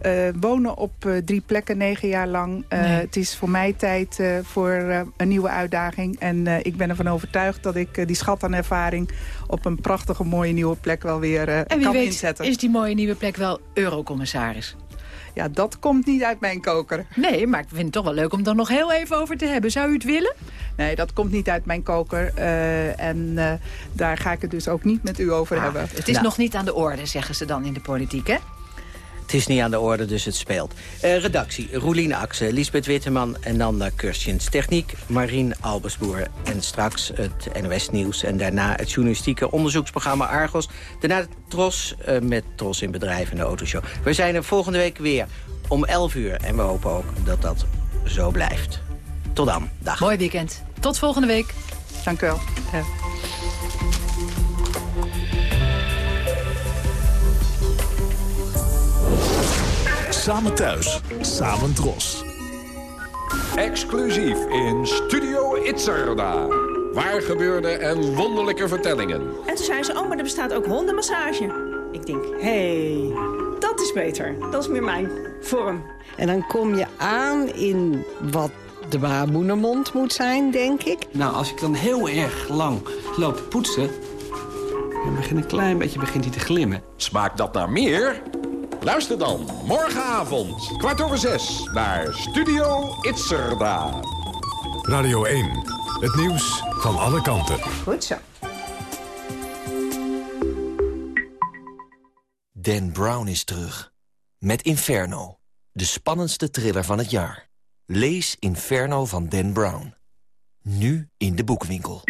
Uh, wonen op uh, drie plekken negen jaar lang. Uh, nee. Het is voor mij tijd voor een nieuwe uitdaging. En ik ben ervan overtuigd dat ik die schat aan ervaring... op een prachtige mooie nieuwe plek wel weer en wie kan weet, inzetten. is die mooie nieuwe plek wel eurocommissaris? Ja, dat komt niet uit mijn koker. Nee, maar ik vind het toch wel leuk om er nog heel even over te hebben. Zou u het willen? Nee, dat komt niet uit mijn koker. Uh, en uh, daar ga ik het dus ook niet met u over ah, hebben. Het is nou. nog niet aan de orde, zeggen ze dan in de politiek, hè? Het is niet aan de orde, dus het speelt. Uh, redactie, Roelien Akse, Lisbeth Witteman en Nanda Kurstjens. Techniek, Marien Albersboer. En straks het NOS Nieuws en daarna het journalistieke onderzoeksprogramma Argos. Daarna het Tros uh, met Tros in Bedrijf en de Autoshow. We zijn er volgende week weer om 11 uur. En we hopen ook dat dat zo blijft. Tot dan. Dag. Mooi weekend. Tot volgende week. Dank u wel. Ja. Samen thuis, samen dros. Exclusief in Studio Itzerda. Waar gebeurde en wonderlijke vertellingen. En toen zei ze, oh, maar er bestaat ook hondenmassage. Ik denk, hé, hey, dat is beter. Dat is meer mijn vorm. En dan kom je aan in wat de baarmoedermond moet zijn, denk ik. Nou, als ik dan heel erg lang loop poetsen... dan begint een klein beetje begint hij te glimmen. Smaakt dat naar meer? Luister dan morgenavond, kwart over zes, naar Studio Itzerda. Radio 1, het nieuws van alle kanten. Goed zo. Dan Brown is terug. Met Inferno. De spannendste thriller van het jaar. Lees Inferno van Dan Brown. Nu in de boekwinkel.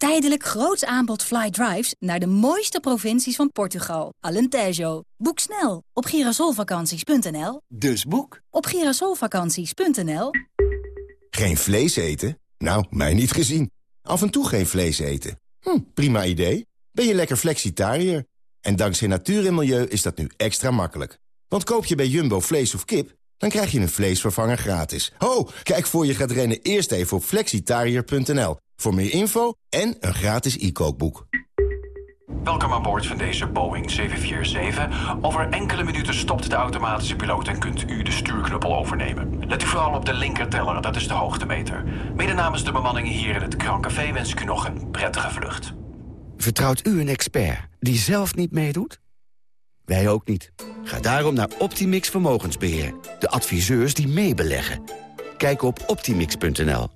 Tijdelijk groots aanbod fly drives naar de mooiste provincies van Portugal. Alentejo. Boek snel op girasolvakanties.nl. Dus boek op girasolvakanties.nl. Geen vlees eten? Nou, mij niet gezien. Af en toe geen vlees eten. Hm, prima idee. Ben je lekker flexitariër? En dankzij natuur en milieu is dat nu extra makkelijk. Want koop je bij Jumbo vlees of kip, dan krijg je een vleesvervanger gratis. Ho, kijk voor je gaat rennen eerst even op flexitariër.nl. Voor meer info en een gratis e-kookboek. Welkom aan boord van deze Boeing 747. Over enkele minuten stopt de automatische piloot en kunt u de stuurknuppel overnemen. Let u vooral op de linkerteller, dat is de hoogtemeter. Mede namens de bemanning hier in het Krancafé wens ik u nog een prettige vlucht. Vertrouwt u een expert die zelf niet meedoet? Wij ook niet. Ga daarom naar Optimix Vermogensbeheer. De adviseurs die meebeleggen. Kijk op optimix.nl.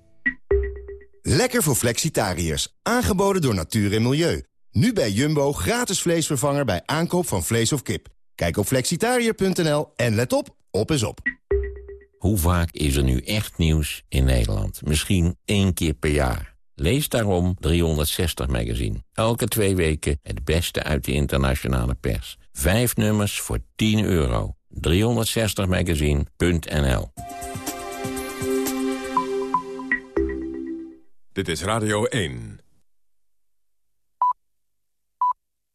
Lekker voor flexitariërs. Aangeboden door natuur en milieu. Nu bij Jumbo gratis vleesvervanger bij aankoop van vlees of kip. Kijk op flexitariër.nl en let op, op is op. Hoe vaak is er nu echt nieuws in Nederland? Misschien één keer per jaar. Lees daarom 360 Magazine. Elke twee weken het beste uit de internationale pers. Vijf nummers voor 10 euro. 360magazine.nl Dit is Radio 1.